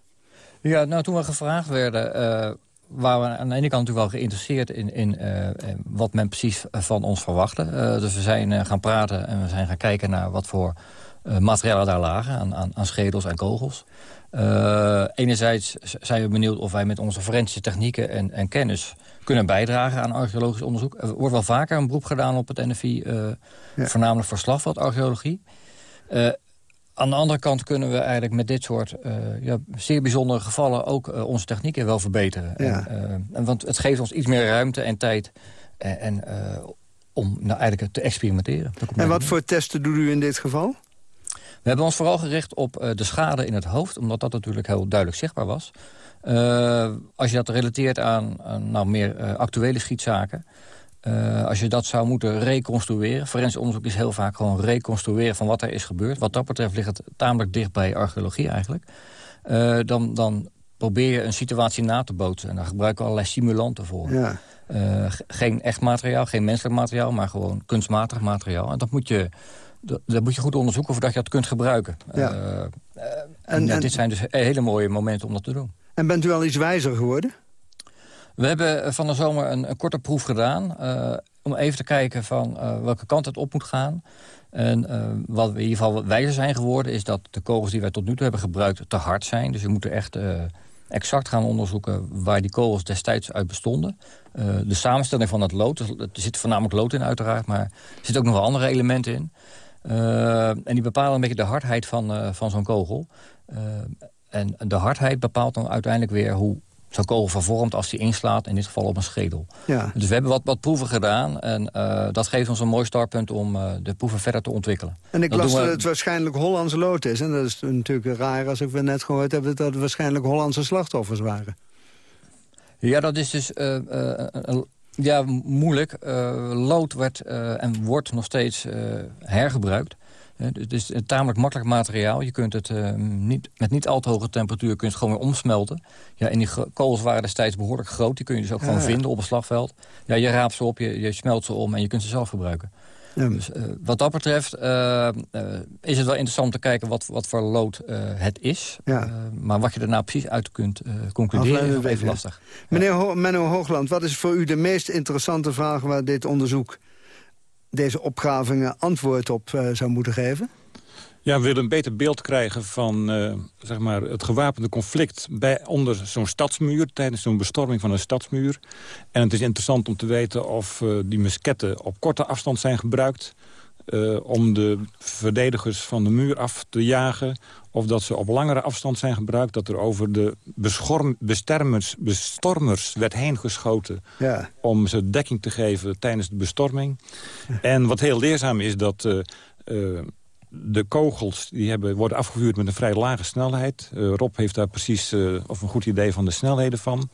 Ja, nou, toen we gevraagd werden... Uh, waren we aan de ene kant natuurlijk wel geïnteresseerd in, in uh, wat men precies van ons verwachtte. Uh, dus we zijn gaan praten en we zijn gaan kijken naar wat voor materialen daar lagen. Aan, aan, aan schedels en kogels. Enerzijds zijn we benieuwd of wij met onze forensische technieken en, en kennis kunnen bijdragen aan archeologisch onderzoek. Er wordt wel vaker een beroep gedaan op het NFI, ja. voornamelijk voor slagveldarcheologie. Aan de andere kant kunnen we eigenlijk met dit soort uh, ja, zeer bijzondere gevallen... ook uh, onze technieken wel verbeteren. Ja. En, uh, want het geeft ons iets meer ruimte en tijd en, en, om nou eigenlijk te experimenteren. En wat voor testen doet u in dit geval? We hebben ons vooral gericht op de schade in het hoofd... omdat dat natuurlijk heel duidelijk zichtbaar was. als je dat relateert aan, aan nou, meer actuele schietzaken... Als je dat zou moeten reconstrueren... forensisch onderzoek is heel vaak gewoon reconstrueren van wat er is gebeurd. Wat dat betreft ligt het tamelijk dicht bij archeologie eigenlijk. Dan, dan probeer je een situatie na te bootsen. En daar gebruiken we allerlei simulanten voor. Ja. Geen echt materiaal, geen menselijk materiaal... maar gewoon kunstmatig materiaal. En dat moet je, dat, moet je goed onderzoeken voordat je dat kunt gebruiken. Ja. en, en, dit zijn dus hele mooie momenten om dat te doen. En bent u al iets wijzer geworden? We hebben van de zomer een, een korte proef gedaan... Uh, om even te kijken van uh, welke kant het op moet gaan. En uh, wat we in ieder geval wijzer zijn geworden... is dat de kogels die wij tot nu toe hebben gebruikt te hard zijn. Dus we moeten echt exact gaan onderzoeken... waar die kogels destijds uit bestonden. de samenstelling van het lood, er zit voornamelijk lood in uiteraard... maar er zitten ook nog wel andere elementen in. En die bepalen een beetje de hardheid van, van zo'n kogel. en de hardheid bepaalt dan uiteindelijk weer hoe zo'n kogel vervormt als die inslaat, in dit geval op een schedel. Ja. Dus we hebben wat, wat proeven gedaan en uh, dat geeft ons een mooi startpunt om uh, de proeven verder te ontwikkelen. En ik dat las dat het waarschijnlijk Hollandse lood is. En dat is natuurlijk raar als ik we net gehoord heb dat het waarschijnlijk Hollandse slachtoffers waren. Ja, dat is dus uh, ja, moeilijk. lood werd en wordt nog steeds hergebruikt. Het is een tamelijk makkelijk materiaal. Je kunt het uh, niet, met niet al te hoge temperatuur kun je het gewoon weer omsmelten. Ja, en die kogels waren destijds behoorlijk groot. Die kun je dus ook gewoon vinden op een slagveld. Ja, je raapt ze op, je, je smelt ze om en je kunt ze zelf gebruiken. Ja. Dus uh, wat dat betreft uh, is het wel interessant te kijken wat, wat voor lood het is. Ja. maar wat je er nou precies uit kunt concluderen is even lastig. Meneer Ho Menno Hoogland, wat is voor u de meest interessante vraag waar dit onderzoek deze opgravingen antwoord op zou moeten geven? Ja, we willen een beter beeld krijgen van uh, zeg maar het gewapende conflict... Bij, onder zo'n stadsmuur, tijdens zo'n bestorming van een stadsmuur. En het is interessant om te weten of uh, die musketten op korte afstand zijn gebruikt... om de verdedigers van de muur af te jagen... of dat ze op langere afstand zijn gebruikt... dat er over de bestormers, bestormers werd heen geschoten... Ja. om ze dekking te geven tijdens de bestorming. En wat heel leerzaam is dat... Uh, de kogels die hebben, worden afgevuurd met een vrij lage snelheid. Uh, Rob heeft daar precies of een goed idee van de snelheden van.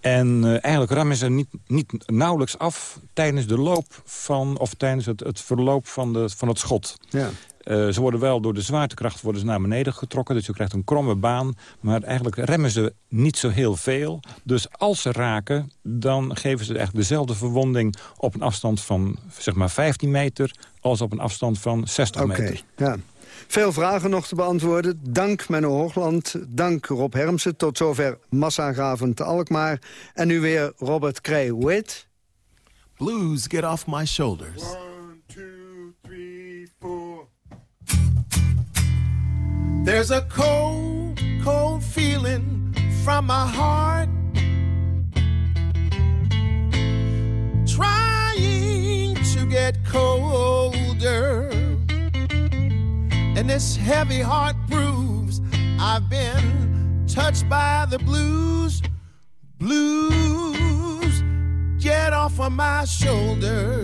En uh, eigenlijk rammen ze niet, niet nauwelijks af tijdens de loop van... of tijdens het, het verloop van, de, van het schot. Ja. Uh, ze worden wel door de zwaartekracht worden ze naar beneden getrokken. Dus je krijgt een kromme baan. Maar eigenlijk remmen ze niet zo heel veel. Dus als ze raken, dan geven ze echt dezelfde verwonding... op een afstand van zeg maar 15 meter... als op een afstand van 60 okay, meter. Ja. Veel vragen nog te beantwoorden. Dank Menno Hoogland, dank Rob Hermsen. Tot zover Massagraven te Alkmaar. En nu weer Robert Kree with... Blues get off my shoulders. There's a cold, cold feeling from my heart. Trying to get colder. And this heavy heart proves I've been touched by the blues. Blues, get off of my shoulder.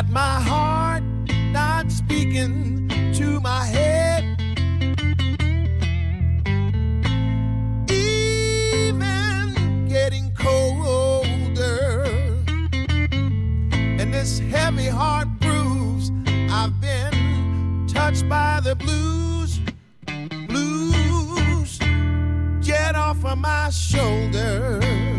Got my heart not speaking to my head. Even getting colder. And this heavy heart proves I've been touched by the blues. Blues, get off of my shoulders.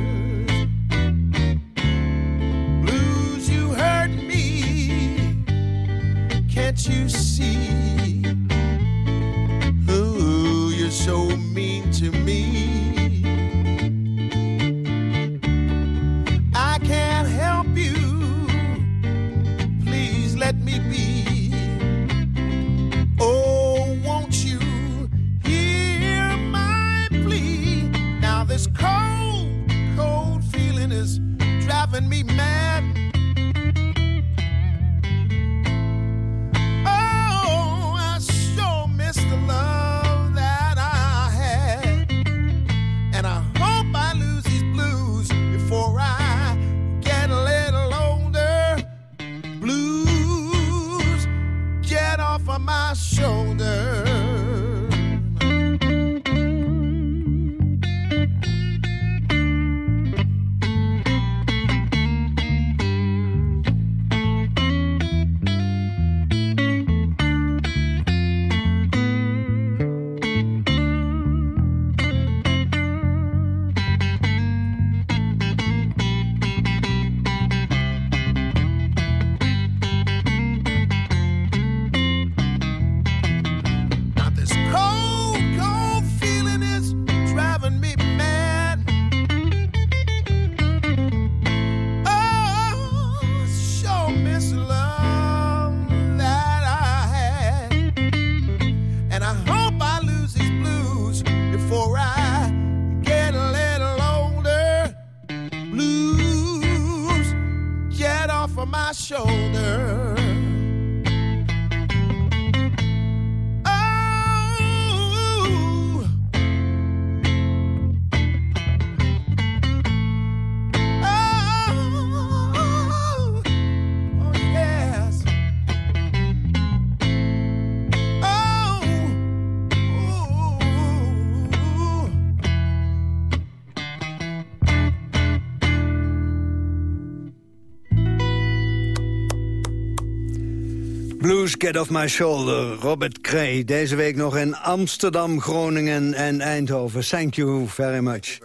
Get Off My Shoulder, Robert Cray. Deze week nog in Amsterdam, Groningen en Eindhoven. Thank you very much.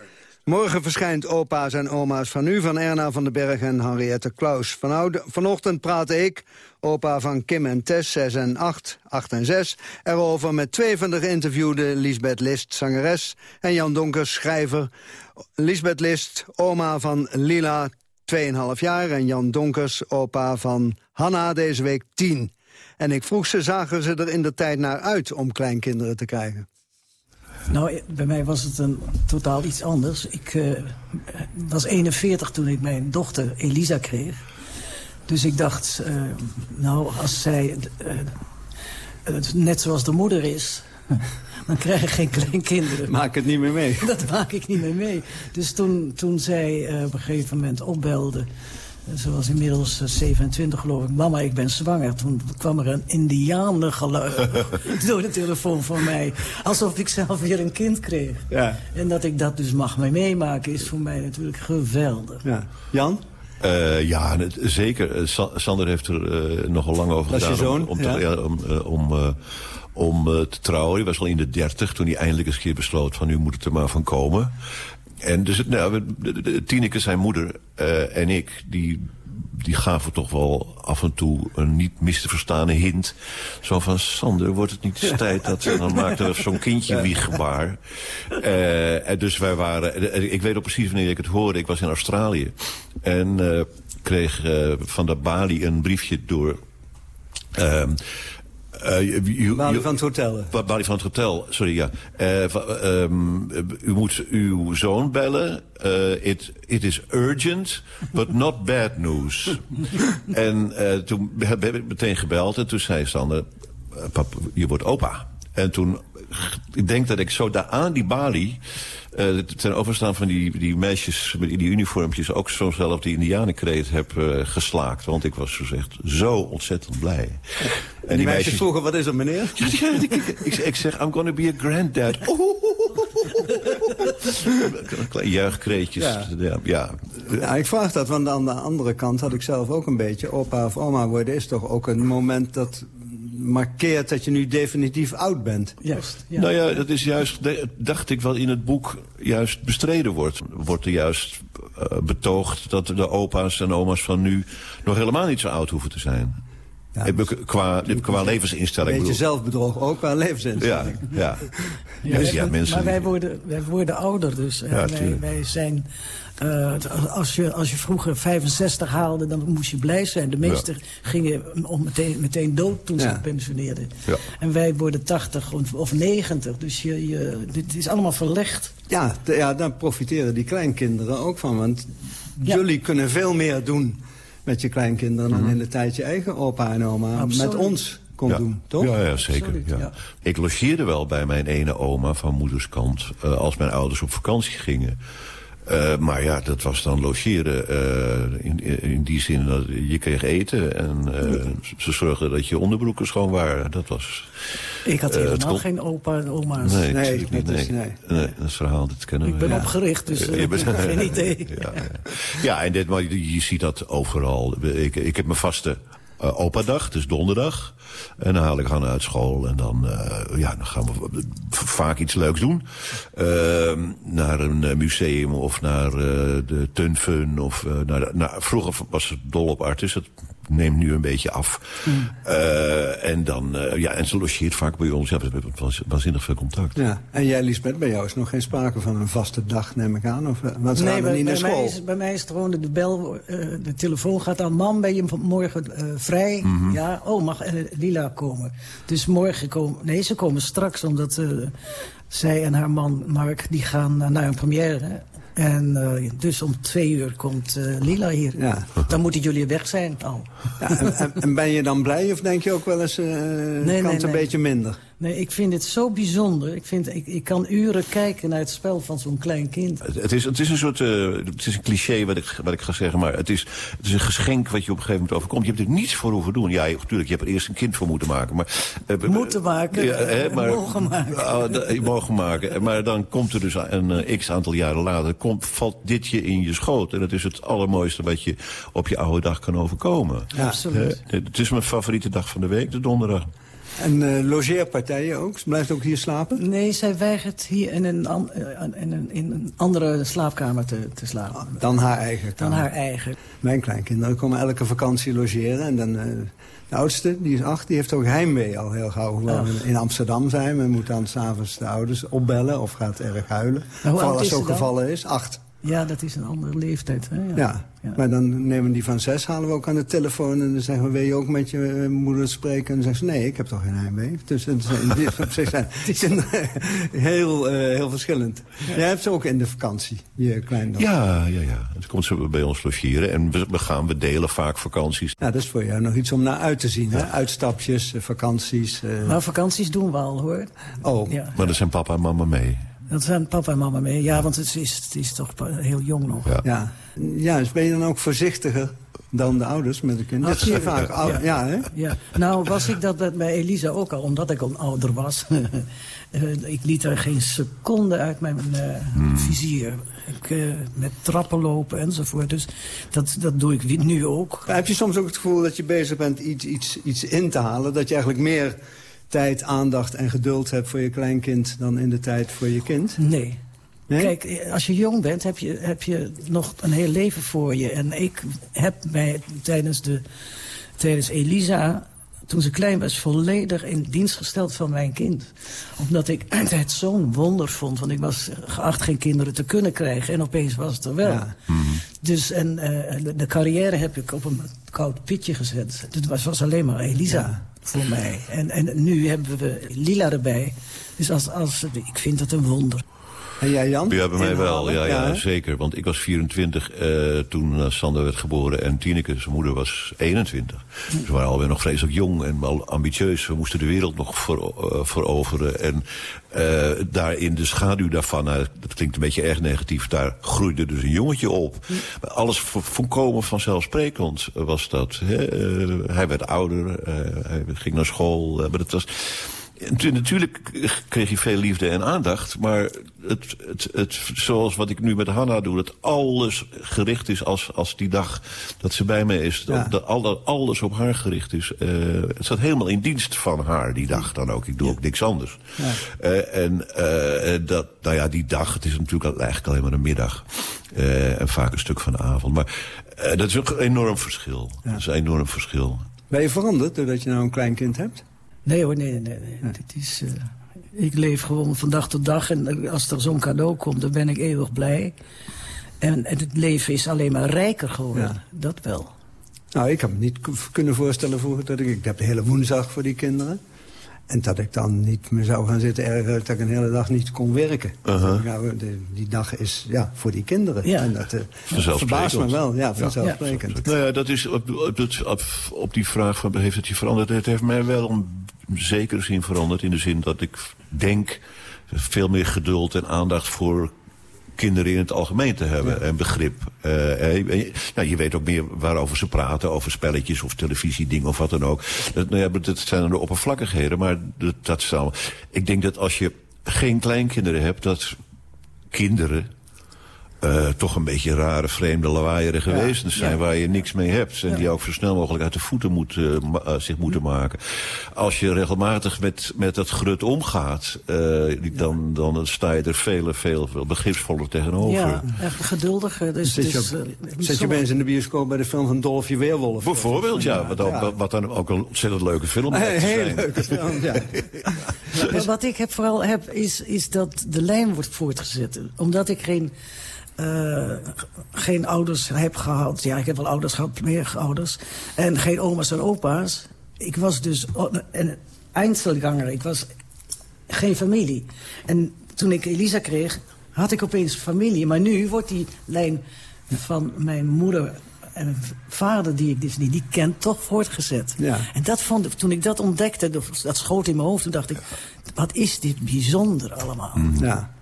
Morgen verschijnt opa's en oma's van u, van Erna van den Berg en Henriette Klaus. Vanochtend praatte ik, opa van Kim en Tess, 6 en 8, 8 en 6... erover met twee van de geïnterviewden, Lisbeth List, zangeres... en Jan Donkers, schrijver. Lisbeth List, oma van Lila, 2,5 jaar... en Jan Donkers, opa van Hanna, deze week 10. En ik vroeg ze, zagen ze er in de tijd naar uit om kleinkinderen te krijgen? Nou, bij mij was het een totaal iets anders. Ik eh, was 41 toen ik mijn dochter Elisa kreeg. Dus ik dacht, eh, nou, als zij eh, net zoals de moeder is... dan krijg ik geen kleinkinderen. Maak het niet meer mee. Dat maak ik niet meer mee. Dus toen, toen zij op een gegeven moment opbelde... eh, Ze was inmiddels eh, 27 geloof ik. Mama, ik ben zwanger. Toen kwam er een indianengeluid door de telefoon van mij. Alsof ik zelf weer een kind kreeg. Ja. En dat ik dat dus mag mee meemaken is voor mij natuurlijk geweldig. Ja. Jan? Eh, ja, zeker. Eh, Sa- Sander heeft er eh, nogal lang over Dat is je gedaan. om- zoon, om, te, ja. ja, om, eh, om, eh, om eh, te trouwen. Hij was al in de dertig toen hij eindelijk eens een keer besloot van nu moet het er maar van komen. En dus nou, we- Tineke, zijn moeder eh, en ik, die, die gaven toch wel af en toe een niet mis te verstane hint. Zo van, Sander, wordt het niet eens tijd dat... En dan maakte er zo'n kindje wieggebaar. Eh, en dus wij waren... Ik weet ook precies wanneer ik het hoorde. Ik was in Australië. En eh, kreeg van de Bali een briefje door... ehm, you- Bali van het hotel. Ba- Bali van het hotel, sorry, ja. Eh, ehm, u moet uw zoon bellen. Eh, it, it is urgent, but not bad news. en toen heb heb ik meteen gebeld en toen zei Sander... pap, je wordt opa. En toen, ik denk dat ik zo daar aan die balie... eh, ten overstaan van die, die meisjes met die uniformpjes... ook zo'nzelfde indianenkreet heb eh, geslaakt. Want ik was zo, zegt, zo ontzettend blij. En die, meisjes vroegen, wat is er meneer? Ja, ja, ik, ik, ik, ik zeg, I'm gonna be a granddad. Kleine juichkreetjes. Ja. Ja. Ja, Ja, ik vraag dat, want aan de andere kant had ik zelf ook een beetje... opa of oma worden is toch ook een moment dat markeert dat je nu definitief oud bent. Juist. Nou ja, dat is juist, dacht ik, wat in het boek juist bestreden wordt. Wordt er juist eh, betoogd dat de opa's en oma's van nu nog helemaal niet zo oud hoeven te zijn. Eh, qua, qua levensinstelling. Beetje bedoel. zelfbedrog, ook qua levensinstelling. Ja, ja. Ja, Dus ja, maar- mensen... Maar wij worden, wij worden ouder dus. Ja, wij, zijn... eh, als, je, als je vroeger 65 haalde, dan moest je blij zijn. De meesten gingen om meteen, meteen dood toen ze. Ja. En wij worden 80 of, of 90. Dus je, je, dit is allemaal verlegd. Ja, ja, daar profiteren die kleinkinderen ook van. Want jullie kunnen veel meer doen met je kleinkinderen... dan in de tijd je eigen opa en oma Absoluut. met ons kon ja. doen, toch? Ja, ja zeker. Ja. ja. Ik logeerde wel bij mijn ene oma van moederskant... eh, als mijn ouders op vakantie gingen. Eh, maar ja, dat was dan logeren eh, in, in die zin dat je kreeg eten... en eh, ze zorgden dat je onderbroeken schoon waren. Dat was... Ik had eh, helemaal kon- geen opa en oma's. Nee, Nee, natuurlijk niet. dat is- Nee. Nee, dat is verhaal, dat kennen Ik we. ben ja. opgericht, dus eh, je bent- geen idee. Ja, ja. ja en dit, maar je, ziet dat overal. Ik, ik heb mijn vaste eh, opa-dag, dus donderdag. En dan haal ik Hanna uit school en dan, eh, ja, dan gaan we vaak iets leuks doen. Ehm, naar een museum of naar eh, de Tunfun. Of, eh, naar, de- naar, vroeger was het dol op artis, het neemt nu een beetje af. Eh, en dan, eh, ja, en ze logeert vaak bij ons. Ja, we hebben waanz- waanzinnig veel contact. Ja. En jij, Lisbeth, bij jou is nog geen sprake van een vaste dag, neem ik aan? Of, eh, want ze Nee, bij, niet naar bij mij school. is, bij mij is het gewoon de, de bel, eh, de telefoon gaat aan. Man, ben je morgen eh, vrij? Mhm. Ja, oh, mag eh, Lila komen? Dus morgen komen... Nee, ze komen straks, omdat eh, zij en haar man Mark... die gaan naar een première. En eh, dus om twee uur komt eh, Lila hier. Ja. Dan moeten jullie weg zijn al. Ja, en, en, en ben je dan blij of denk je ook wel eens... eh nee, kan het een nee. beetje minder? Nee, ik vind het zo bijzonder. Ik, vind, ik, ik kan uren kijken naar het spel van zo'n klein kind. Het, het is, het is een soort, eh, het is een cliché wat ik, wat ik ga zeggen, maar het is, het is een geschenk wat je op een gegeven moment overkomt. Je hebt er niets voor hoeven doen. Ja, je- natuurlijk, je hebt er eerst een kind voor moeten maken. Maar, eh, Moeten maken, Ja, hè, maar, mogen maken. Ah, mogen maken. Maar dan komt er dus een eh, x aantal jaren later, komt, valt dit je in je schoot. En dat is het allermooiste wat je op je oude dag kan overkomen. Ja. Absoluut. Het is mijn favoriete dag van de week, de donderdag. En eh, logeerpartijen ook? Ze blijft ook hier slapen? Nee, zij weigert hier in een, an- eh, in een, in een andere slaapkamer te, te slapen. Dan haar eigen Dan kamer. haar eigen. Mijn kleinkinderen komen elke vakantie logeren. En dan, eh, de oudste, die is acht, die heeft ook heimwee al heel gauw. Hoewel we in Amsterdam zijn. We moeten dan s'avonds de ouders opbellen of gaat erg huilen. Vooral als zo'n dan? gevallen is. Acht. Ja, dat is een andere leeftijd. Hè? Ja. maar dan nemen die van zes, halen we ook aan de telefoon... en dan zeggen we, wil je ook met je eh, moeder spreken? En dan zeggen ze, nee, ik heb toch geen heimwee. Dus het zijn, die op zich zijn kinderen heel, eh, heel verschillend. Jij hebt ze ook in de vakantie, je kleindochter. Ja, ja, ja. Dan komt ze bij ons logeren en we, we gaan, we delen vaak vakanties. Ja, dat is voor jou nog iets om naar uit te zien, hè? Uitstapjes, eh, vakanties. eh. Maar vakanties doen we al, hoor. Oh, Ja. Maar er zijn papa en mama mee. Dat zijn papa en mama mee. Ja, want het is, het is toch heel jong nog. Ja. ja. Ja, dus ben je dan ook voorzichtiger dan de ouders met de kinderen? Dat zie je vaak. Ou- Ja, hè? Ja, nou was ik dat bij- bij Elisa ook al, omdat ik al ouder was. Eh, ik liet er geen seconde uit mijn eh, vizier. Ik, eh, met trappen lopen enzovoort. Dus dat, dat doe ik nu ook. Heb je soms ook het gevoel dat je bezig bent iets, iets, iets in te halen? Dat je eigenlijk meer tijd, aandacht en geduld hebt voor je kleinkind... dan in de tijd voor je kind? Nee. Nee? Kijk, als je jong bent, heb je, heb je nog een heel leven voor je. En ik heb mij tijdens, de, tijdens Elisa, toen ze klein was... volledig in dienst gesteld van mijn kind. Omdat ik het zo'n wonder vond. Want ik was geacht geen kinderen te kunnen krijgen. En opeens was het er wel. Ja. Dus en, eh, de, de carrière heb ik op een koud pitje gezet. Het was, was alleen maar Elisa voor mij. En, en nu hebben we Lila erbij. Dus als, als, ik vind het een wonder. En jij Jan? Ja, bij mij wel. Ja, ja, zeker. Want ik was 24 eh, toen eh, Sander werd geboren. En Tineke, zijn moeder, was 21. Ze waren alweer nog vreselijk jong en wel ambitieus. We moesten de wereld nog voor, eh, veroveren. En eh, daar in de schaduw daarvan, nou, dat klinkt een beetje erg negatief... daar groeide dus een jongetje op. Maar alles vo- volkomen vanzelfsprekend was dat. Hè? Hij werd ouder, hij ging naar school. maar dat was... En tu- Natuurlijk kreeg je veel liefde en aandacht, maar het, het, het, zoals wat ik nu met Hanna doe, dat alles gericht is als, als die dag dat ze bij mij is, Ja. dat, alle- alles op haar gericht is. Eh, het staat helemaal in dienst van haar die dag dan ook. Ik doe ook niks anders. Eh, en eh, dat, nou ja, die dag, het is natuurlijk eigenlijk alleen maar een middag. En vaak een stuk van de avond. Maar dat is ook een enorm verschil. Dat is een enorm verschil. Ben je veranderd doordat je nou een kleinkind hebt? Nee hoor, nee, nee. nee. Dit is, eh, ik leef gewoon van dag tot dag. En als er zo'n cadeau komt, dan ben ik eeuwig blij. En, en het leven is alleen maar rijker geworden. Dat wel. Nou, ik heb me niet kunnen voorstellen vroeger dat ik... Ik heb de hele woensdag voor die kinderen. En dat ik dan niet meer zou gaan zitten ergeren dat ik een hele dag niet kon werken. Uh-huh. Nou, de- die dag is ja, voor die kinderen. Ja. En dat eh, Vanzelfsprekend. verbaast me wel. Ja, vanzelfsprekend. Nou ja, dat is op, op, het- op, op die vraag van heeft het je veranderd? Het heeft mij wel een zekere zin veranderd. In de zin dat ik denk veel meer geduld en aandacht voor kinderen in het algemeen te hebben. En begrip. En je- nou, je weet ook meer waarover ze praten. Over spelletjes of televisiedingen of wat dan ook. Dat, nou ja, dat zijn de oppervlakkigheden. Maar dat, dat is allemaal- Ik denk dat als je geen kleinkinderen hebt... dat kinderen eh, toch een beetje rare, vreemde, lawaaierige Ja, wezens zijn... ja. waar je niks mee hebt. En die ook zo snel mogelijk uit de voeten moet, eh, eh, zich moeten maken. Als je regelmatig met, met dat grut omgaat... eh, dan, dan sta je er veel, veel, veel begripsvoller tegenover. Ja, echt geduldiger. Dus, Zit je, op- opeens in de bioscoop bij de film van Dolphy Weerwolf? Bijvoorbeeld, ja. Wat, ook- wat dan ook een ontzettend leuke film Een hele zijn. leuke film, ja. Maar wat ik heb vooral heb, is, is dat de lijn wordt voortgezet. Omdat ik geen, eh, geen ouders heb gehad. Ja, ik heb wel ouders gehad, meer ouders. En geen oma's en opa's. Ik was dus een Einzelganger. Ik was geen familie. En toen ik Elisa kreeg, had ik opeens familie. Maar nu wordt die lijn van mijn moeder en vader, die ik dus niet die kent, toch voortgezet. Ja. En dat vond toen ik dat ontdekte, dat dat schoot in mijn hoofd. Toen dacht ik, wat is dit bijzonder allemaal. Ja.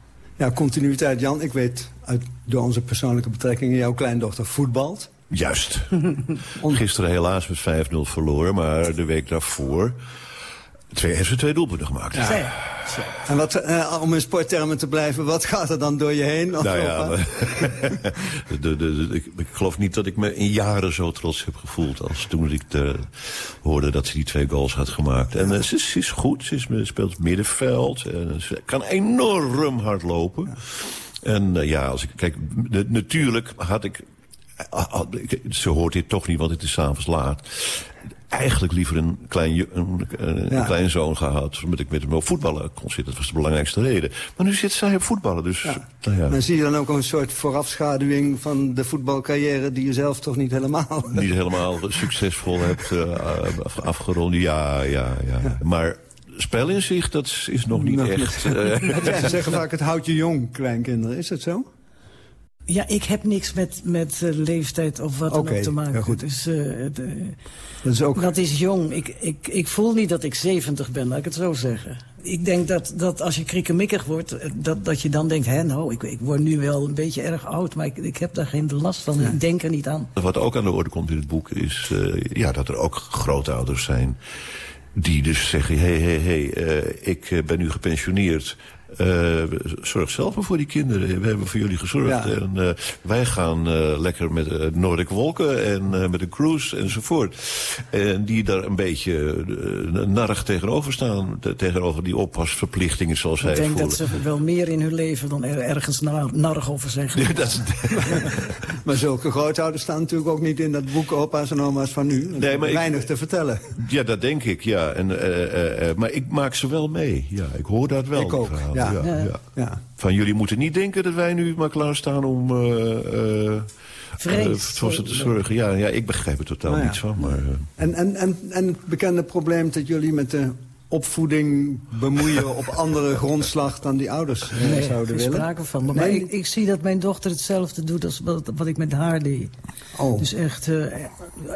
Ja, continuïteit. Jan, ik weet uit, door onze persoonlijke betrekkingen... jouw kleindochter voetbalt. Juist. Gisteren helaas met 5-0 verloren, maar de week daarvoor... Twee, heeft ze twee doelpunten gemaakt. Ja. En wat, eh, om in sporttermen te blijven, wat gaat er dan door je heen? Nou ja, de, de, de- ik, ik geloof niet dat ik me in jaren zo trots heb gevoeld... als toen ik de, hoorde dat ze die twee goals had gemaakt. En eh, ze, is- ze is goed, ze is, speelt middenveld. En ze kan enorm hard lopen. En eh, ja, als ik, kijk, de- natuurlijk had ik, ik- Ze hoort dit toch niet, want het is s'avonds laat eigenlijk liever een, klein, een, een Ja. kleinzoon gehad... zodat ik met hem op voetballen kon zitten. Dat was de belangrijkste reden. Maar nu zit zij op voetballen, dus... Nou ja. Maar zie je dan ook een soort voorafschaduwing van de voetbalcarrière... die je zelf toch niet helemaal... niet helemaal succesvol hebt eh, af- afgerond. Ja, ja, ja. Maar spelinzicht, dat is, nog niet Nog echt... niet. eh, Ze zeggen vaak, het houdt je jong, kleinkinderen. Is dat zo? Ja, ik heb niks met, met eh, leeftijd of wat dan ook te maken. ja, goed. Dus, eh, het, Dat is ook... dat is jong. Ik, ik, ik voel niet dat ik 70 ben, laat ik het zo zeggen. Ik denk dat, dat als je kriekemikkig wordt, eh, dat, dat je dan denkt... hè, nou, ik, ik word nu wel een beetje erg oud, maar ik, ik heb daar geen last van. Ik denk er niet aan. Wat ook aan de orde komt in het boek is eh, ja, dat er ook grootouders zijn... die dus zeggen, hé, hé, hé, eh, ik ben nu gepensioneerd... Eh, zorg zelf maar voor die kinderen. We hebben voor jullie gezorgd. Ja. En eh, wij gaan eh, lekker met uh, Noordic Wolken en eh, met een cruise enzovoort. En die daar een beetje uh, narrig tegenover staan. te- tegenover die oppasverplichtingen zoals Ik hij denk voelde. dat ze wel meer in hun leven dan er, ergens nar, narrig over zijn Ja, dat is- Maar zulke grootouders staan natuurlijk ook niet in dat boek opa's en oma's van nu. Nee, maar ik- Weinig te vertellen. Ja, dat denk ik, ja. En, eh, eh, eh, maar ik maak ze wel mee. Ja, ik hoor dat wel. Ik ook, ja. Ja, Ja. Van jullie moeten niet denken dat wij nu maar klaarstaan om eh, eh, Vrees. eh, voor ze te zorgen. Ja, ja, ik begrijp er totaal Nou ja. niets van. Maar, En, en, en, en het bekende probleem dat jullie met de opvoeding bemoeien op andere grondslag dan die ouders eh, Nee, zouden willen. sprake van. Maar Nee, ik, ik zie dat mijn dochter hetzelfde doet als wat, wat ik met haar deed. Oh. Dus echt eh,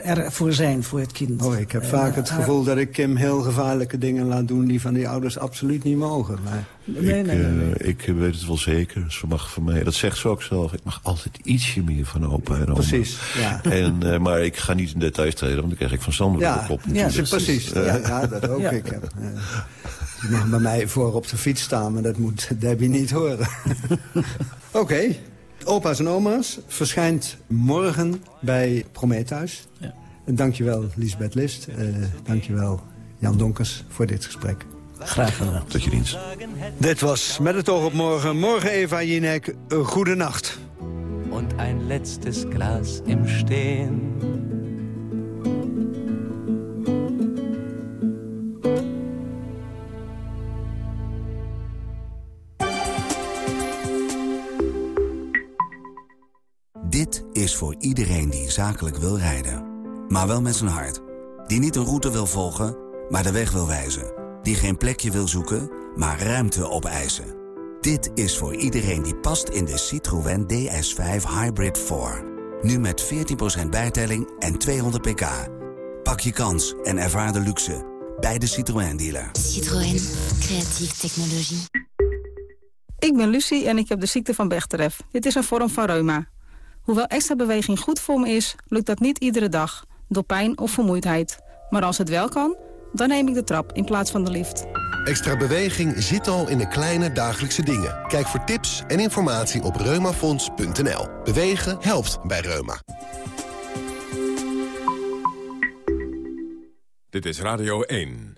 er voor zijn voor het kind. Oh, ik heb En, vaak eh, het gevoel dat ik Kim heel gevaarlijke dingen laat doen... die van die ouders absoluut niet mogen. Maar... Nee, ik, nee, nee, nee. eh, ik weet het wel zeker. Ze mag van mij, dat zegt ze ook zelf. Ik mag altijd ietsje meer van opa en oma. Precies, ja. En, eh, maar ik ga niet in details treden, want dan krijg ik van Sander Ja, op de kop. ja, precies. Ja, ja, dat ook. Ja. Ik heb, eh, je mag bij mij voor op de fiets staan, maar dat moet Debbie niet horen. Oké. Opa's en oma's verschijnt morgen bij Prometheus. Ja. En Dankjewel Lisbeth List. Eh dankjewel Jan Donkers voor dit gesprek. Graag gedaan. Tot je dienst. Dit was Met het oog op morgen. Morgen Eva Jinek. Een goede nacht. und ein letztes Glas im Stehen. Voor iedereen die zakelijk wil rijden. Maar wel met zijn hart. Die niet een route wil volgen, maar de weg wil wijzen. Die geen plekje wil zoeken, maar ruimte opeisen. Dit is voor iedereen die past in de Citroën DS5 Hybrid 4. Nu met 14% bijtelling en 200 pk. Pak je kans en ervaar de luxe bij de Citroën dealer. Citroën, creatieve technologie. Ik ben Lucie en ik heb de ziekte van Bechterew. Dit is een vorm van reuma. Hoewel extra beweging goed voor me is, lukt dat niet iedere dag. Door pijn of vermoeidheid. Maar als het wel kan, dan neem ik de trap in plaats van de lift. Extra beweging zit al in de kleine dagelijkse dingen. Kijk voor tips en informatie op reumafonds.nl. Bewegen helpt bij reuma. Dit is Radio 1.